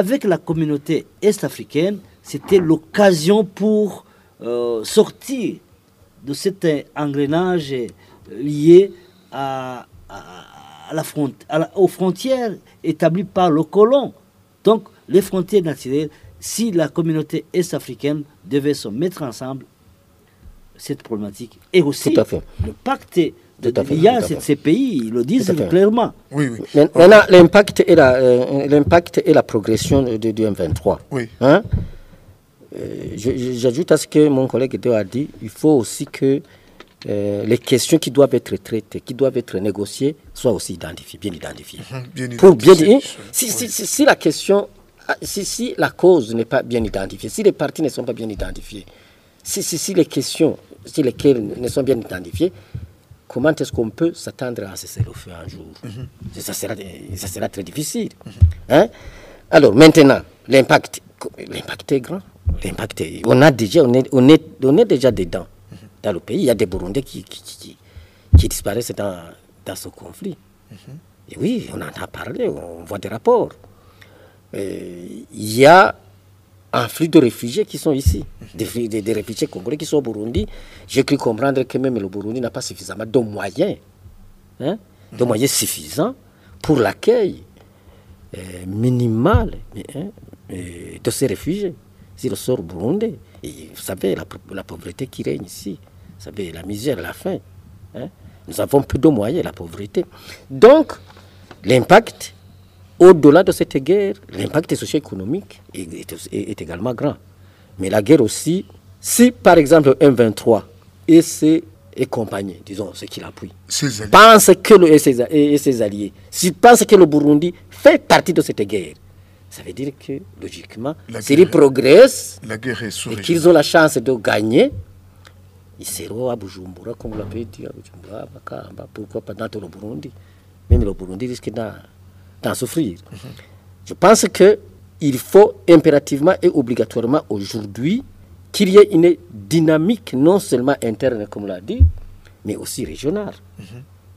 avec la communauté est-africaine, c'était l'occasion pour euh, sortir de cet engrenage lié à, à- à la front- à la- aux frontières établies par le colon. Donc, les frontières naturelles, si la communauté est-africaine devait se mettre ensemble, cette problématique. Et aussi, Tout à fait. le pacte de Tout à fait, il y a ces- pays, ils le disent clairement. Oui, oui. Mais- Maintenant, l'impact et, la, euh, l'impact et la progression de- du M23. Oui. Hein? Euh, J'ajoute à ce que mon collègue Deo a dit, il faut aussi que euh, les questions qui doivent être traitées, qui doivent être négociées, soient aussi identifiées, bien identifiées. Bien Pour bien identifié. dire, si, si- si- si la question, ah, si, si la cause n'est pas bien identifiée, si les parties ne sont pas bien identifiées, si, si, si les questions, si lesquelles ne sont bien identifiées, comment est-ce qu'on peut s'attendre à cesser le feu un jour ça, sera, ça sera très difficile. Hein? Alors maintenant, l'impact, l'impact est grand. L'impact est- on, a déjà, on, est, on, est, on est déjà dedans. Dans le pays, il y a des Burundais qui, qui, qui- qui- qui disparaissent dans, dans ce conflit. Et oui, on en a parlé, on voit des rapports. Euh, Il y a un flux de réfugiés qui sont ici, des, flux- des- des réfugiés congolais qui sont au Burundi. J'ai cru comprendre que même le Burundi n'a pas suffisamment de moyens, hein, de moyens suffisants pour l'accueil euh, minimal hein, de ces réfugiés. Si le sort burundais, et vous savez, la pauvreté qui règne ici, vous savez, la misère, la faim. hein, nous avons peu de moyens, la pauvreté. Donc, l'impact au-delà de cette guerre, l'impact socio-économique est, est- est également grand. Mais la guerre aussi, si par exemple M23 et ses et compagnie, disons, ceux qui l'appuient, Ses alliés. pensent que le, et, ses, et- et ses alliés, s'ils pensent que le Burundi fait partie de cette guerre, ça veut dire que logiquement, s'ils progressent La guerre est et qu'ils ont la chance de gagner, ils seront à Bujumbura, comme vous l'avez dit, à Bujumbura, à Makamba, pourquoi pas dans tout le Burundi. Même le Burundi risque d'en d'en souffrir. Je pense qu'il faut impérativement et obligatoirement aujourd'hui qu'il y ait une dynamique non seulement interne, comme l'a dit, mais aussi régionale.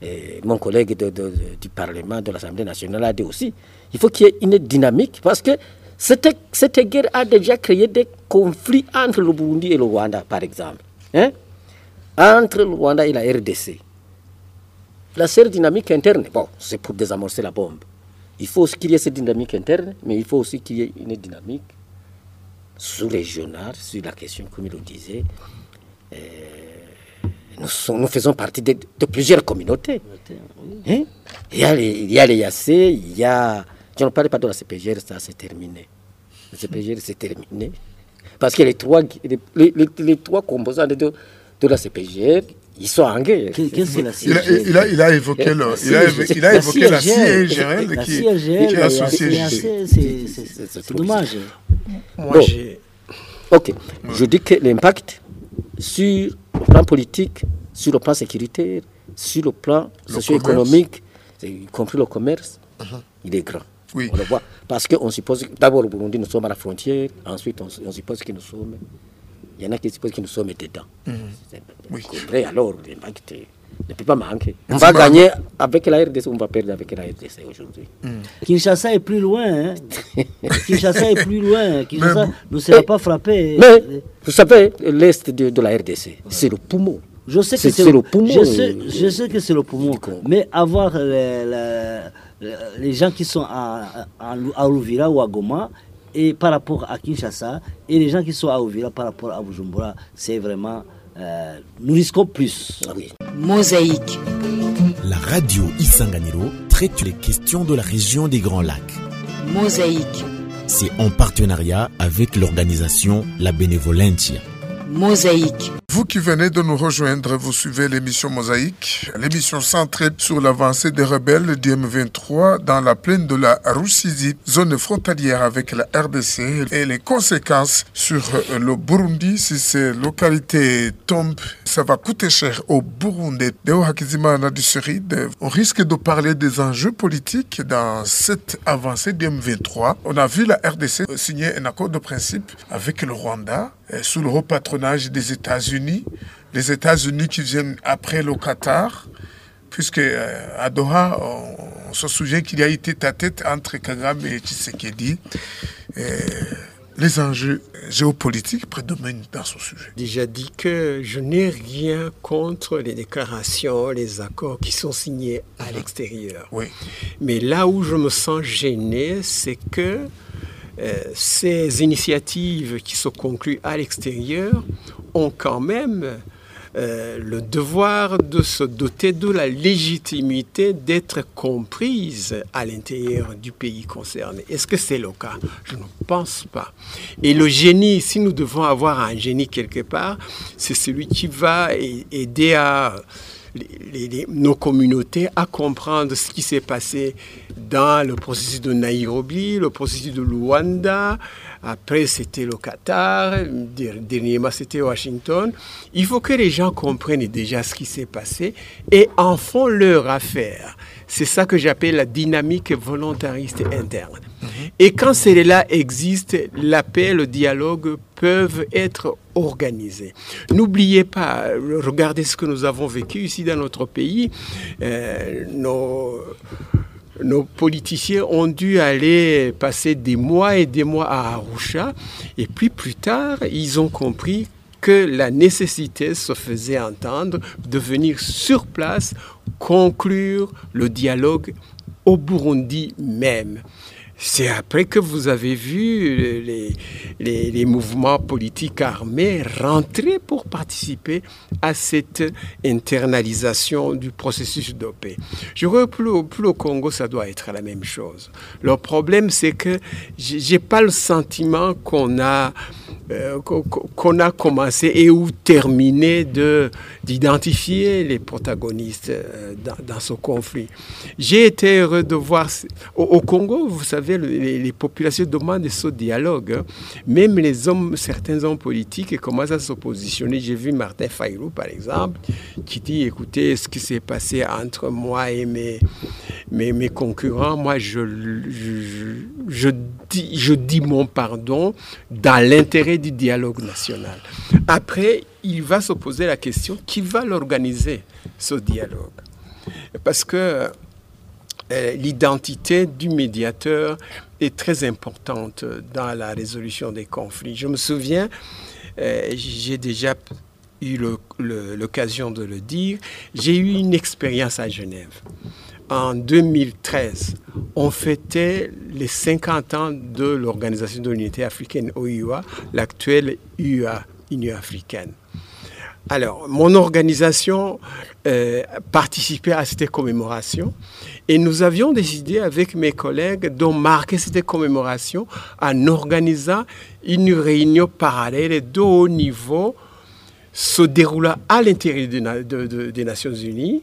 Et mon collègue de- de- de- du Parlement, de l'Assemblée nationale a dit aussi, il faut qu'il y ait une dynamique parce que cette, cette guerre a déjà créé des conflits entre le Burundi et le Rwanda, par exemple. Hein? Entre le Rwanda et la RDC. La seule dynamique interne, bon, c'est pour désamorcer la bombe. Il faut aussi qu'il y ait cette dynamique interne, mais il faut aussi qu'il y ait une dynamique sous-régionale sur la question, comme il le disait. Euh, nous, faisons partie de, de plusieurs communautés. Hein? Il, y a les, il y a les il y a... Je ne parle pas de la CPGR, ça c'est terminé. La CPGR c'est terminé. Parce que les trois, les, les- les- les trois composants de, de la CPGR, ils sont en guerre. Qu'est-ce que la Il a, il a- il a évoqué, le, il a, évo- il a évoqué la CIRGL La qui, qui est associée. C'est- dommage. Moi, Bon. j'ai. Ok. Je dis que l'impact sur le plan politique, sur le plan sécuritaire, sur le plan socio-économique, y compris le commerce, il est grand. Oui. On le voit. Parce qu'on suppose, que- d'abord au Burundi, nous sommes à la frontière, ensuite on, on suppose que nous sommes, il y en a qui supposent que nous sommes dedans. C'est- Vrai, alors l'impact ne peut pas manquer. On va gagner avec la RDC, on va perdre avec la RDC aujourd'hui. Kinshasa est plus loin. Hein. Kinshasa est plus loin. Kinshasa Mais- ne sera pas frappé. Mais, vous savez, l'Est de, de la RDC, c'est le poumon. Je sais que C'est- le, le poumon, Je sais, euh, je sais que c'est le poumon. Mais avoir les, les- les gens qui sont à, à, ou à Goma et par rapport à Kinshasa et les gens qui sont à Uvira par rapport à Bujumbura, c'est vraiment. euh, nous risquons plus. Mosaïque. La radio Isanganiro traite les questions de la région des Grands Lacs. Mosaïque. C'est en partenariat avec l'organisation La Benevolentia. Mosaïque. Vous qui venez de nous rejoindre, vous suivez l'émission Mosaïque, l'émission centrée sur l'avancée des rebelles du M23 dans la plaine de la Rusizi, zone frontalière avec la RDC, et les conséquences sur euh, le Burundi. Si ces localités tombent, ça va coûter cher au Burundi. Sud, on risque de parler des enjeux politiques dans cette avancée du M23. On a vu la RDC signer un accord de principe avec le Rwanda euh, sous le haut patronage des États-Unis. Les États-Unis qui viennent après le Qatar, puisque euh, à Doha, on, on se souvient qu'il y a eu tête à tête entre Kagame et Tshisekedi. Les enjeux géopolitiques prédominent dans ce sujet. déjà dit que je n'ai rien contre les déclarations, les accords qui sont signés à l'extérieur. Oui. Mais là où je me sens gêné, c'est que euh, ces initiatives qui sont conclues à l'extérieur ont quand même euh, le devoir de se doter de la légitimité d'être comprises à l'intérieur du pays concerné. Est-ce que c'est le cas? Je ne pense pas. Et le génie, si nous devons avoir un génie quelque part, c'est celui qui va aider à nos communautés à comprendre ce qui s'est passé dans le processus de Nairobi, le processus de Luanda, après c'était le Qatar, der- dernièrement c'était Washington. Il faut que les gens comprennent déjà ce qui s'est passé et en font leur affaire. C'est ça que j'appelle la dynamique volontariste interne. Et quand celle-là existe, la paix, le dialogue peuvent être organisés. N'oubliez pas, regardez ce que nous avons vécu ici dans notre pays. Euh, nos politiciens ont dû aller passer des mois et des mois à Arusha. Et puis plus tard, ils ont compris que la nécessité se faisait entendre de venir sur place conclure le dialogue au Burundi même. C'est après que vous avez vu les, les, mouvements politiques armés rentrer pour participer à cette internalisation du processus de paix. Je crois que pour, pour le Congo, ça doit être la même chose. Le problème, c'est que j'ai pas le sentiment qu'on a qu'on a commencé et ou terminé de d'identifier les protagonistes euh, dans, ce conflit. J'ai été heureux de voir au, Congo, vous savez, les, populations demandent ce dialogue. Hein. Même les hommes, certains hommes politiques commencent à se positionner. J'ai vu Martin Fayrou, par exemple, qui dit écoutez, ce qui s'est passé entre moi et mes, mes, concurrents, moi, je, je, dis, je dis mon pardon dans l'intérêt du dialogue national. Après, il va se poser la question qui va l'organiser, ce dialogue? Parce que euh, l'identité du médiateur est très importante dans la résolution des conflits. Je me souviens, euh, j'ai déjà eu l'occasion de le dire, j'ai eu une expérience à Genève. En 2013, on fêtait les 50 ans de l'Organisation de l'Unité africaine, OUA, l'actuelle UA, Union africaine. Alors, mon organisation euh, participait à cette commémoration et nous avions décidé avec mes collègues de marquer cette commémoration en organisant une réunion parallèle de haut niveau se déroulant à l'intérieur de, de, de, des Nations Unies,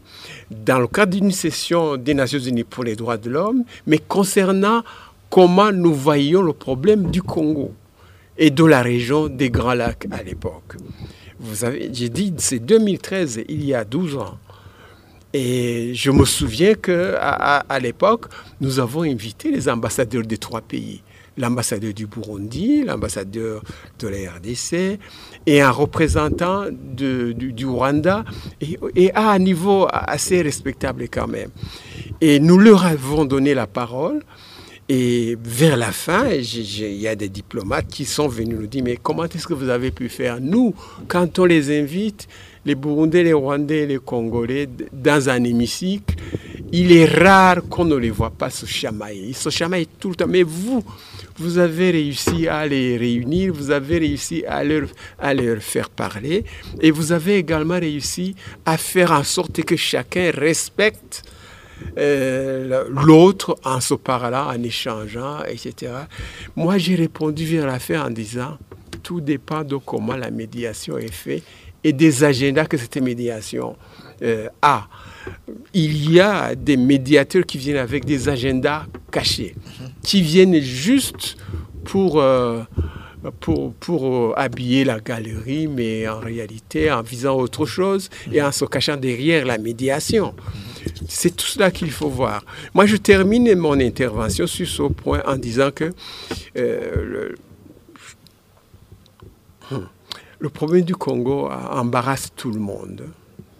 dans le cadre d'une session des Nations Unies pour les droits de l'homme, mais concernant comment nous voyons le problème du Congo et de la région des Grands Lacs à l'époque. Vous avez, j'ai dit, c'est 2013, il y a 12 ans. Et je me souviens qu'à à, à l'époque, nous avons invité les ambassadeurs des trois pays. L'ambassadeur du Burundi, l'ambassadeur de la RDC et un représentant du, Rwanda, et, à un niveau assez respectable quand même. Et nous leur avons donné la parole. Et vers la fin, il y a des diplomates qui sont venus nous dire, mais comment est-ce que vous avez pu faire? Nous, quand on les invite, les Burundais, les Rwandais, les Congolais, dans un hémicycle, il est rare qu'on ne les voit pas se chamailler. Ils se chamaillent tout le temps. Mais vous, vous avez réussi à les réunir, vous avez réussi à leur, à leur faire parler, et vous avez également réussi à faire en sorte que chacun respecte euh, l'autre en se parlant, en échangeant, etc. Moi, j'ai répondu vers la fin en disant, tout dépend de comment la médiation est faite et des agendas que cette médiation euh, a. Il y a des médiateurs qui viennent avec des agendas cachés, qui viennent juste pour... Euh, pour, pour habiller la galerie, mais en réalité en visant autre chose et en se cachant derrière la médiation. C'est tout cela qu'il faut voir. Moi, je termine mon intervention sur ce point en disant que euh, le, le, problème du Congo embarrasse tout le monde.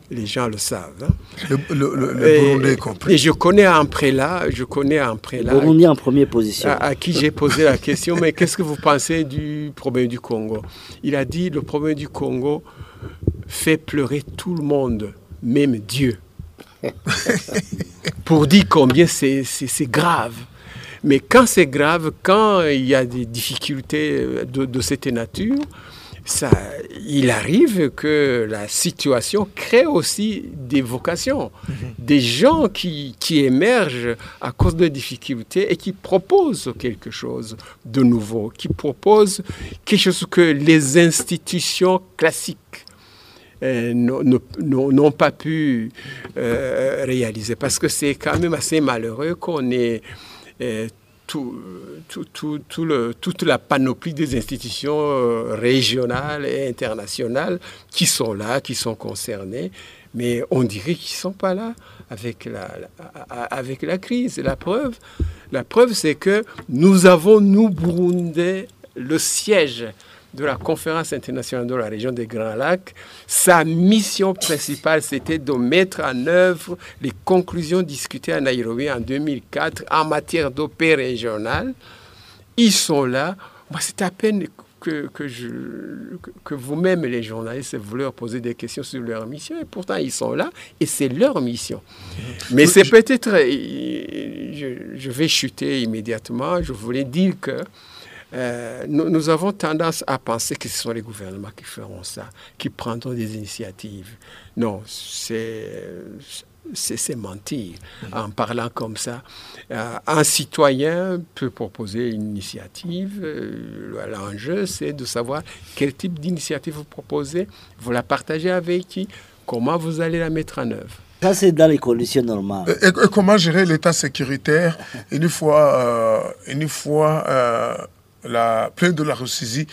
Les gens le savent. Hein. Le, le, le Burundi compris. Et je connais un prélat, je connais un prélat. Burundi en première position. À, à qui j'ai posé la question, mais qu'est-ce que vous pensez du problème du Congo? Il a dit le problème du Congo fait pleurer tout le monde, même Dieu pour dire combien c'est grave. Mais quand c'est grave, quand il y a des difficultés de, de cette nature, ça, il arrive que la situation crée aussi des vocations, -hmm. des gens qui, qui, émergent à cause de difficultés et qui proposent quelque chose de nouveau, qui proposent quelque chose que les institutions classiques euh, n'ont pas pu euh, réaliser. Parce que c'est quand même assez malheureux qu'on ait euh, tout, tout, toute la panoplie des institutions euh, régionales et internationales qui sont là, qui sont concernées, mais on dirait qu'ils ne sont pas là avec la, la, avec la crise. La preuve, la preuve c'est que nous avons, nous, Burundais, le siège de la conférence internationale de la région des Grands Lacs, sa mission principale, c'était de mettre en œuvre les conclusions discutées à Nairobi en 2004 en matière de paix régionale. Ils sont là. Moi, c'est à peine que, que, je, que, que vous-même, les journalistes, vous leur posez des questions sur leur mission, et pourtant ils sont là, et c'est leur mission. Mais c'est peut-être, je, vais chuter immédiatement. Je voulais dire que euh, nous, nous, avons tendance à penser que ce sont les gouvernements qui feront ça, qui prendront des initiatives. Non, c'est c'est mentir. En parlant comme ça, euh, un citoyen peut proposer une initiative. Euh, l'enjeu, c'est de savoir quel type d'initiative vous proposez, vous la partagez avec qui, comment vous allez la mettre en œuvre. Ça, c'est dans les conditions normales. Et, comment gérer l'état sécuritaire? Une fois, euh, une fois la plainte de la ressaisie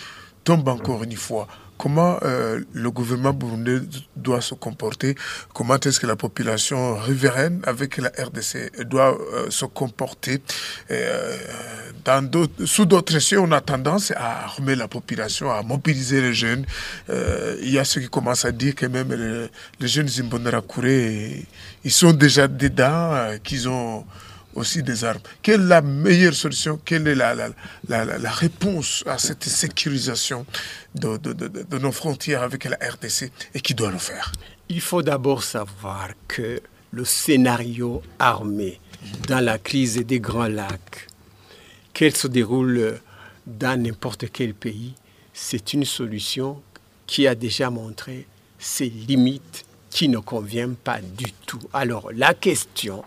tombe encore une fois comment euh, le gouvernement burundais doit se comporter, comment est-ce que la population riveraine avec la RDC doit euh, se comporter? Euh, dans sous d'autres cieux, on a tendance à remettre la population, à mobiliser les jeunes. il y a ceux qui commencent à dire que même les, jeunes Zimbabwe, ils sont déjà dedans, qu'ils ont aussi des armes. Quelle est la meilleure solution? Quelle est la, réponse à cette sécurisation de, nos frontières avec la RDC et qui doit le faire? Il faut d'abord savoir que le scénario armé dans la crise des Grands Lacs, qu'elle se déroule dans n'importe quel pays, c'est une solution qui a déjà montré ses limites qui ne conviennent pas du tout. Alors la question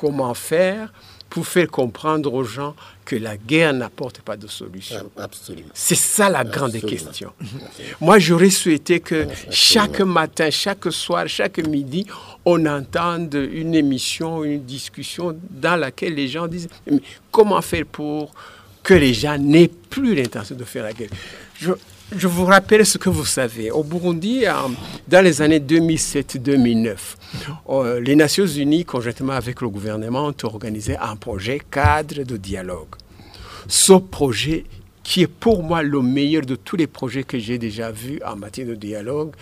comment faire pour faire comprendre aux gens que la guerre n'apporte pas de solution. Ah, absolument. C'est ça la grande question. Moi, j'aurais souhaité que chaque matin, chaque soir, chaque midi, on entende une émission, une discussion dans laquelle les gens disent mais comment faire pour que les gens n'aient plus l'intention de faire la guerre? Je vous rappelle ce que vous savez. Au Burundi, dans les années 2007-2009, euh, les Nations Unies, conjointement avec le gouvernement, ont organisé un projet cadre de dialogue. Ce projet, qui est pour moi le meilleur de tous les projets que j'ai déjà vus en matière de dialogue,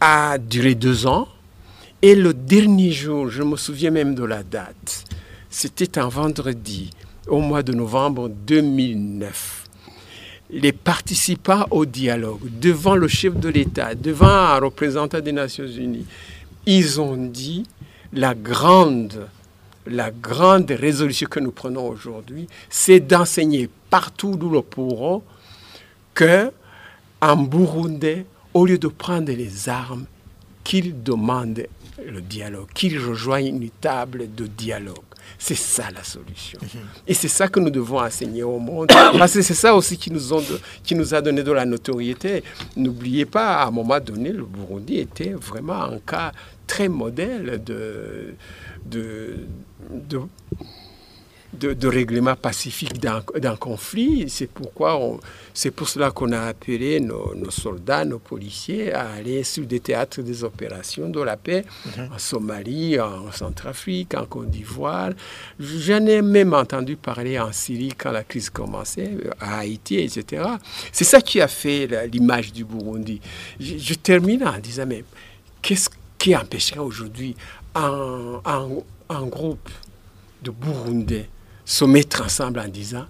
a duré deux ans. Et le dernier jour, je me souviens même de la date, c'était un vendredi au mois de novembre 2009 les participants au dialogue, devant le chef de l'État, devant un représentant des Nations Unies, ils ont dit la grande, résolution que nous prenons aujourd'hui, c'est d'enseigner partout où nous le pourrons que Burundais, au lieu de prendre les armes, qu'ils demandent le dialogue, qu'ils rejoignent une table de dialogue. C'est ça la solution. Mhm. Et c'est ça que nous devons enseigner au monde. Parce que c'est ça aussi qui nous, ont qui nous a donné de la notoriété. N'oubliez pas, à un moment donné, le Burundi était vraiment un cas très modèle de, de, de de, règlement pacifique d'un conflit. C'est pourquoi c'est pour cela qu'on a appelé nos, soldats, nos policiers à aller sur des théâtres des opérations de la paix mhm. en Somalie, en Centrafrique, en Côte d'Ivoire. J'en ai même entendu parler en Syrie quand la crise commençait, à Haïti, etc. C'est ça qui a fait l'image du Burundi. Je, termine en disant, mais qu'est-ce qui empêcherait aujourd'hui un, un groupe de Burundais se mettre ensemble en disant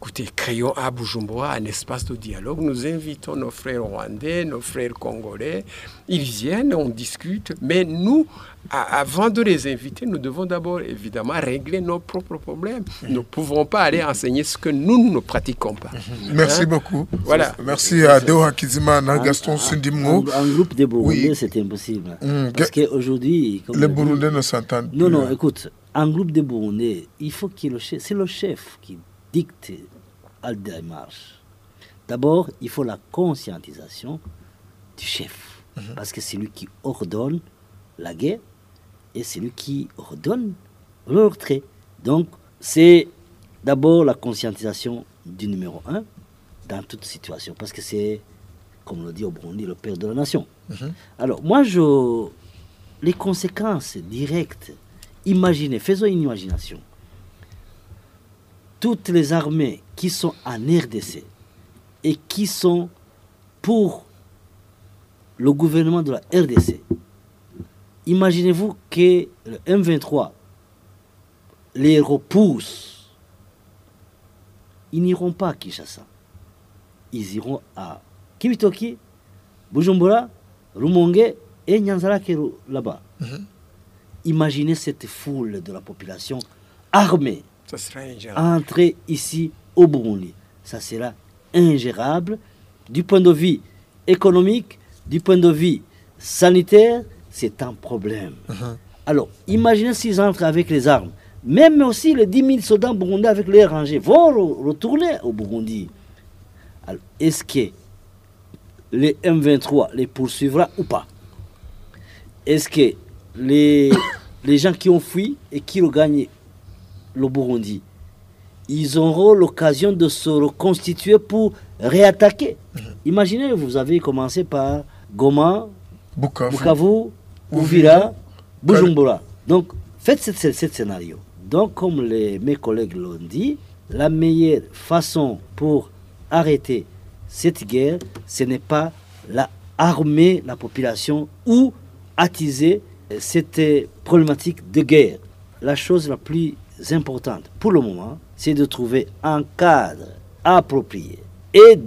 écoutez, créons à Bujumbura un espace de dialogue. Nous invitons nos frères rwandais, nos frères congolais. Ils viennent, on discute. Mais nous, avant de les inviter, nous devons d'abord évidemment régler nos propres problèmes. Nous ne pouvons pas aller enseigner ce que nous ne pratiquons pas. Merci hein? beaucoup. Voilà. Merci à Deo Hakizimana, Gaston Sundimgo. En, groupe de Burundais, c'est impossible. Mmh. Parce qu'aujourd'hui. Les Burundais ne s'entendent Non, non, écoute, un groupe de Burundais, il faut le chef, c'est le chef qui dicte à la démarche. D'abord, il faut la conscientisation du chef, mhm. parce que c'est lui qui ordonne la guerre et c'est lui qui ordonne le retrait. Donc, c'est d'abord la conscientisation du numéro un dans toute situation, parce que c'est, comme on le dit au Burundi, le père de la nation. Mhm. Alors, moi, je, les conséquences directes Imaginez, faisons une imagination. Toutes les armées qui sont en RDC et qui sont pour le gouvernement de la RDC, imaginez-vous que le M23 les repousse. Ils n'iront pas à Kinshasa. Ils iront à Kibitoki, Bujumbura, Rumonge et Nyanzarake là-bas. Mhm. imaginez cette foule de la population armée Ça sera ingérable. entrer ici au Burundi. Ça sera ingérable du point de vue économique, du point de vue sanitaire, c'est un problème. Alors, imaginez s'ils entrent avec les armes. Même aussi les 10 000 soldats burundais avec les rangées vont re- retourner au Burundi. Alors, est-ce que les M23 les poursuivra ou pas? Est-ce que les, les gens qui ont fui et qui regagnent le Burundi, ils auront l'occasion de se reconstituer pour réattaquer. Imaginez, vous avez commencé par Goma, Bukavu, Bukavu Uvira, Bujumbura. Donc, faites ce scénario. Donc, comme les- mes collègues l'ont dit, la meilleure façon pour arrêter cette guerre, ce n'est pas la armer la population ou attiser cette problématique de guerre. La chose la plus importante pour le moment, c'est de trouver un cadre approprié et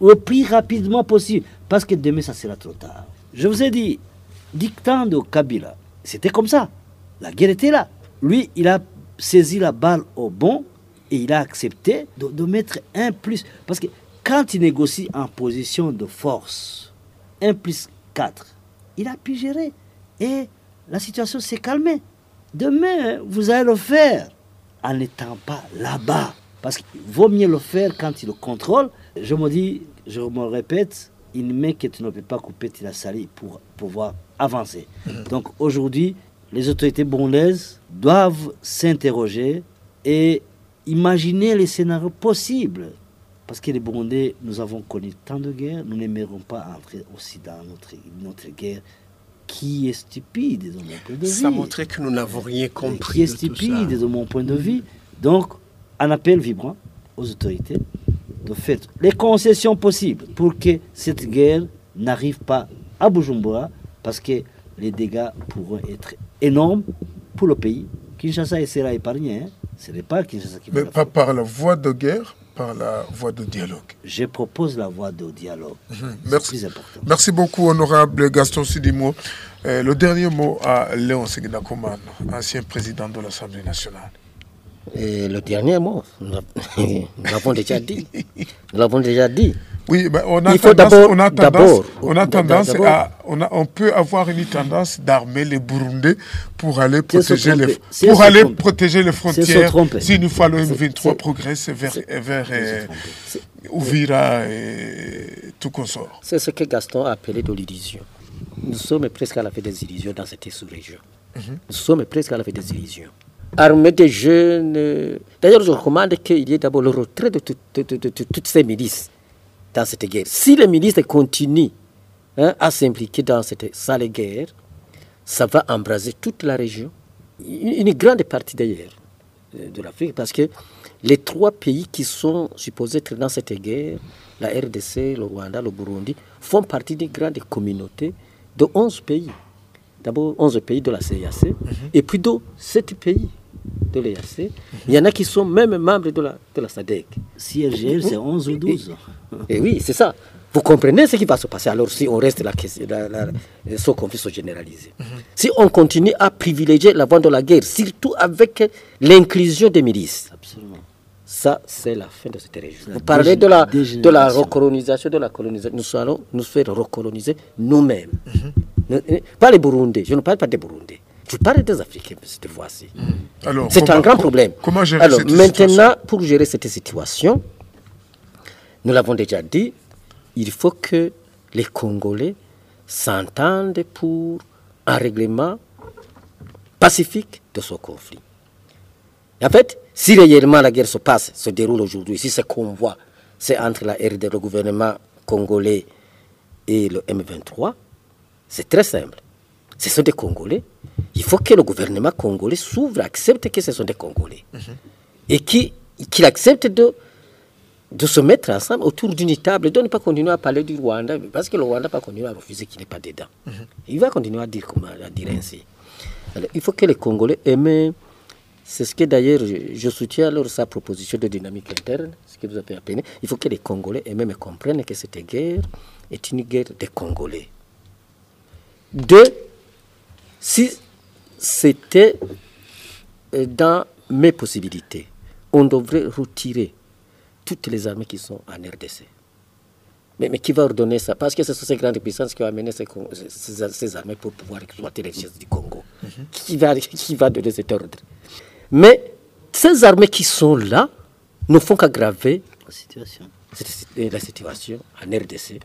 le plus rapidement possible, parce que demain, ça sera trop tard. Je vous ai dit, dictant de Kabila, c'était comme ça. La guerre était là. Lui, il a saisi la balle au bon et il a accepté de, de mettre un plus. Parce que quand il négocie en position de force, un plus 4, il a pu gérer. Et la situation s'est calmée. Demain, vous allez le faire en n'étant pas là-bas. Parce qu'il vaut mieux le faire quand il le contrôle. Je me dis, je me répète, une main que tu ne peux pas couper, tu la salis pour pouvoir avancer. Donc aujourd'hui, les autorités burundaises doivent s'interroger et imaginer les scénarios possibles. Parce que les Burundais, nous avons connu tant de guerres, nous n'aimerons pas entrer aussi dans notre, notre guerre qui est stupide de mon point de vue. Ça montrait que nous n'avons rien compris. Qui est de tout stupide ça. de mon point de vue. Donc, un appel vibrant aux autorités de faire les concessions possibles pour que cette guerre n'arrive pas à Bujumbura parce que les dégâts pourront être énormes pour le pays. Kinshasa sera épargné. Hein. Ce n'est pas Kinshasa qui va Mais pas par la voie de guerre, par la voie de dialogue. Je propose la voie de dialogue. C'est Merci. plus important. Merci beaucoup, honorable Gaston Sidimo. Euh, le dernier mot à Léon Seguina Koman, ancien président de l'Assemblée nationale. Et le dernier mot, nous l'avons déjà dit. Nous l'avons déjà dit. Oui, mais on a tendance, on a tendance, on a tendance à, on, a, on peut avoir une tendance d'armer les Burundais pour aller protéger les, pour aller protéger les frontières. Si une fois le C'est- M23 c'est- progresse vers, vers euh. Ouvira et tout consort. C'est ce que Gaston a appelé de l'illusion. Nous sommes presque à la fin des illusions dans cette sous-région. Nous sommes presque à la fin des illusions. Armée des jeunes. euh, D'ailleurs, je recommande qu'il y ait d'abord le retrait de, tout- de- de- de- de toutes ces milices dans cette guerre. Si les milices continuent hein, à s'impliquer dans cette sale guerre, ça va embraser toute la région, une, grande partie d'ailleurs euh, de l'Afrique, parce que les trois pays qui sont supposés être dans cette guerre, la RDC, le Rwanda, le Burundi, font partie d'une grande communauté de 11 pays. D'abord 11 pays de la CIAC, et puis de 7 pays de l'EAC. Il y en a qui sont même membres de la, de la SADC. Si RGL, c'est 11 ou 12. Et oui, c'est ça. Vous comprenez ce qui va se passer? Alors si on reste la question, la, la, ce conflit se généralise. Si on continue à privilégier la voie de la guerre, surtout avec l'inclusion des milices, Absolument. ça c'est la fin de cette région. Vous parlez de la, de la recolonisation, de la colonisation. Nous allons nous faire recoloniser nous-mêmes. Ne- Pas les Burundais, je ne parle pas des Burundais. Je parle des Africains cette fois-ci. Alors, C'est un grand problème. Comment gérer Alors cette maintenant, pour gérer cette situation, nous l'avons déjà dit, il faut que les Congolais s'entendent pour un règlement pacifique de ce conflit. En fait, si réellement la guerre se passe, se déroule aujourd'hui, si ce convoi, c'est entre la RD, le gouvernement congolais et le M23, c'est très simple. Ce sont des Congolais. Il faut que le gouvernement congolais s'ouvre, accepte que ce sont des Congolais. Et qui- qu'il accepte de, de se mettre ensemble autour d'une table, de ne pas continuer à parler du Rwanda, parce que le Rwanda va continuer à refuser qu'il n'est pas dedans. Il va continuer à dire, comme, à dire ainsi. Alors, il faut que les Congolais aiment. C'est ce que d'ailleurs je, je soutiens alors sa proposition de dynamique interne, ce que vous avez appelé. Il faut que les Congolais eux-mêmes comprennent que cette guerre est une guerre des Congolais. Deux, si c'était euh, dans mes possibilités. On devrait retirer toutes les armées qui sont en RDC. Mais, mais qui va ordonner ça? Parce que ce sont ces grandes puissances qui ont amené ces, ces- ces armées pour pouvoir exploiter les richesses du Congo. qui, va, qui va donner cet ordre? Mais ces armées qui sont là ne font qu'aggraver La situation. la situation en RDC.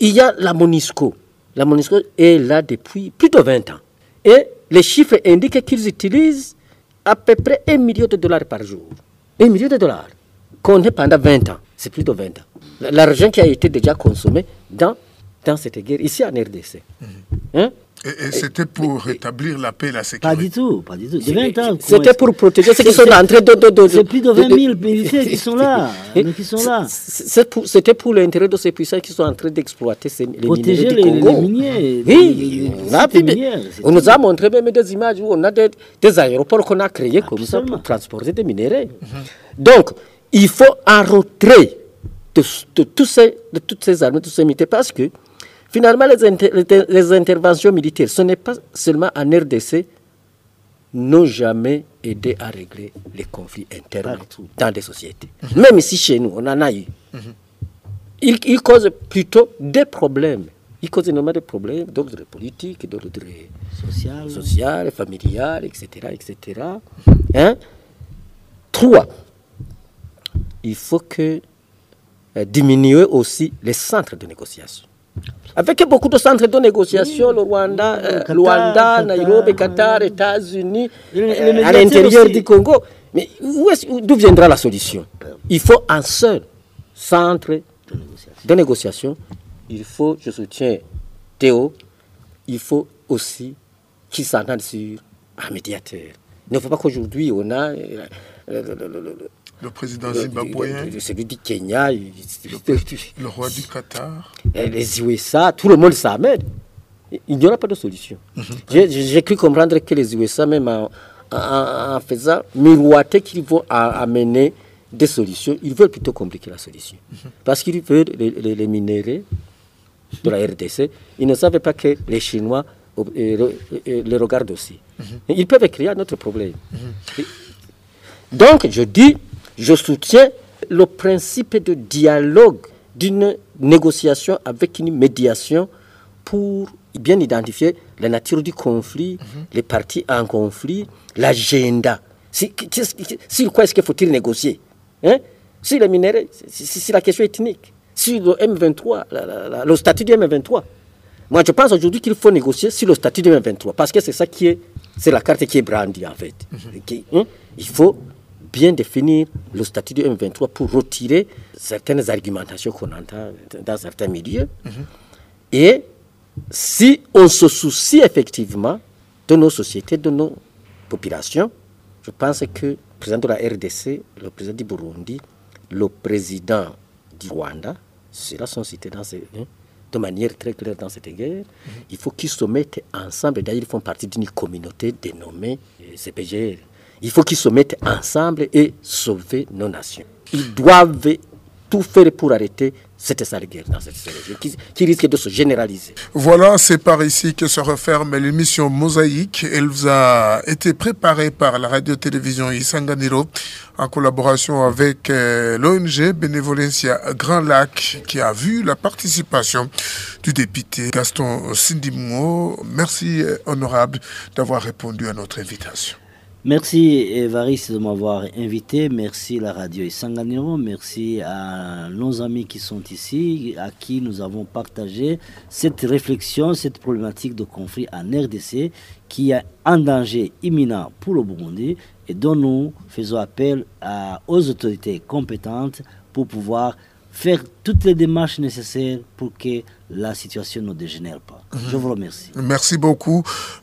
Il y a la MONUSCO. La MONUSCO est là depuis plus de 20 ans. Et les chiffres indiquent qu'ils utilisent à peu près un million de dollars par jour. Un million de dollars. Compté pendant 20 ans. C'est plus de 20 ans. L'argent qui a été déjà consommé dans, dans cette guerre, ici en RDC. Hein? Et, et c'était pour rétablir la paix et la sécurité. Pas du tout, pas du tout. De 20 ans. C'était pour protéger ceux qui sont en train de... de, de- C'est plus de 20 000 de- militaires qui sont là. Pour- C'était pour l'intérêt de ces puissances qui sont en train d'exploiter ces- les Protéger du les- Congo. les miniers, Oui, les- les- on, a les vu- minières, on nous a montré même des images où on a des, des aéroports qu'on a créés comme ça pour transporter des minéraux. Donc, il faut un retrait de, de tous ces, de toutes ces armées, de tous ces militaires, parce que finalement, les, inter- les- les interventions militaires, ce n'est pas seulement en RDC, n'ont jamais aidé à régler les conflits internes dans des sociétés. Même ici chez nous, on en a eu. Ils, ils causent plutôt des problèmes. Ils causent énormément de problèmes d'ordre politique, d'ordre Social. social, familial, etc. etc. Hein? Trois, il faut que euh, diminuer aussi les centres de négociation. Avec beaucoup de centres de négociation, le Rwanda, euh, Qatar, Rwanda, Qatar, Nairobi, Qatar, États-Unis, euh, à l'intérieur du Congo. Mais d'où viendra la solution? Il faut un seul centre de négociation. Il faut, je soutiens Théo, il faut aussi qu'il s'entende sur un médiateur. Il ne faut pas qu'aujourd'hui on a euh, le, président zimbabwéen, le- celui du Kenya, le roi du Qatar. et les USA, tout le monde s'amène. Il n'y aura pas de solution. J'ai- J'ai j'ai cru comprendre que les USA, même en, en- en faisant miroiter qu'ils vont amener des solutions, ils veulent plutôt compliquer la solution. Parce qu'ils veulent les, les, les minéraux de la RDC. Ils ne savaient pas que les Chinois euh, euh, euh, les regardent aussi. Ils peuvent créer un autre problème. Donc, je dis, je soutiens le principe de dialogue, d'une négociation avec une médiation pour bien identifier la nature du conflit, les parties en conflit, l'agenda. Si- Sur quoi est-ce qu'il faut-il négocier hein? Sur les minéraux, si- la question ethnique, sur le M23, la- la- la- le statut du M23. Moi, je pense aujourd'hui qu'il faut négocier sur le statut du M23, parce que c'est ça qui est, c'est la carte qui est brandie en fait. Qui- hein, Il faut bien définir le statut du M23 pour retirer certaines argumentations qu'on entend dans certains milieux. Et si on se soucie effectivement de nos sociétés, de nos populations, je pense que le président de la RDC, le président du Burundi, le président du Rwanda, cela sont cités dans ces, hein, de manière très claire dans cette guerre. Il faut qu'ils se mettent ensemble. D'ailleurs, ils font partie d'une communauté dénommée euh, CPGR. Il faut qu'ils se mettent ensemble et sauver nos nations. Ils doivent tout faire pour arrêter cette sale guerre dans cette région qui, qui risque de se généraliser. Voilà, c'est par ici que se referme l'émission Mosaïque. Elle vous a été préparée par la radio-télévision Isanganiro en collaboration avec euh, l'ONG Benevolencia Grand Lac qui a vu la participation du député Gaston Sindimo. Merci, euh, honorable, d'avoir répondu à notre invitation. Merci Evaris de m'avoir invité. Merci la radio Isanganiro. Merci à nos amis qui sont ici, à qui nous avons partagé cette réflexion, cette problématique de conflit en RDC qui est un danger imminent pour le Burundi et dont nous faisons appel aux autorités compétentes pour pouvoir faire toutes les démarches nécessaires pour que la situation ne dégénère pas. Je vous remercie. Merci beaucoup,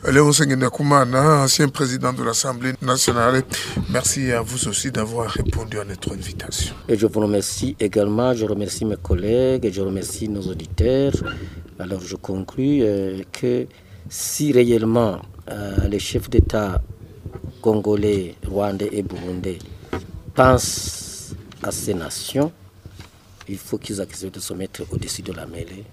Léon Sengenakumana, ancien président de l'Assemblée nationale. Merci à vous aussi d'avoir répondu à notre invitation. Et je vous remercie également, je remercie mes collègues et je remercie nos auditeurs. Alors je conclus euh, que si réellement euh, les chefs d'État congolais, rwandais et burundais pensent à ces nations, il faut qu'ils acceptent de se mettre au-dessus de la mêlée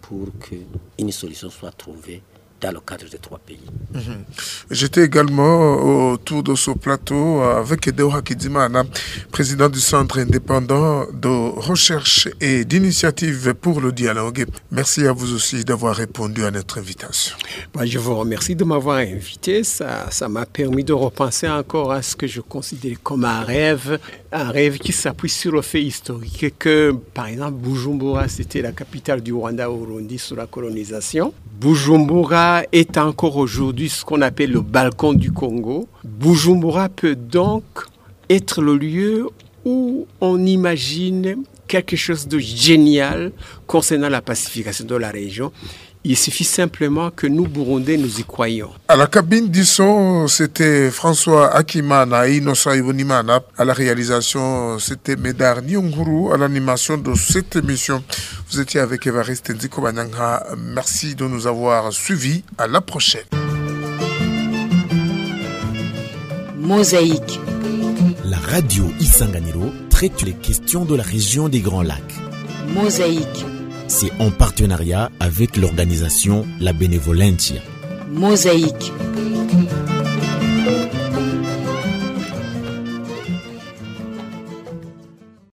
pour qu'une solution soit trouvée dans le cadre des trois pays. Mhm. J'étais également autour de ce plateau avec Edeo Hakidimana, président du Centre indépendant de recherche et d'initiative pour le dialogue. Merci à vous aussi d'avoir répondu à notre invitation. Bah, je vous remercie de m'avoir invité. Ça, ça m'a permis de repenser encore à ce que je considère comme un rêve, un rêve qui s'appuie sur le fait historique que, par exemple, Bujumbura, c'était la capitale du Rwanda au Burundi sous la colonisation. Bujumbura est encore aujourd'hui ce qu'on appelle le balcon du Congo. Bujumbura peut donc être le lieu où on imagine quelque chose de génial concernant la pacification de la région. Il suffit simplement que nous, Burundais, nous y croyons. À la cabine du son, c'était François Akimana et Inosa Ivonimana. À la réalisation, c'était Médard Nyonguru. À l'animation de cette émission, vous étiez avec Evariste Ndiko Merci de nous avoir suivis. À la prochaine. Mosaïque. La radio Isanganiro traite les questions de la région des Grands Lacs. Mosaïque. C'est en partenariat avec l'organisation La Benevolentia. Mosaïque.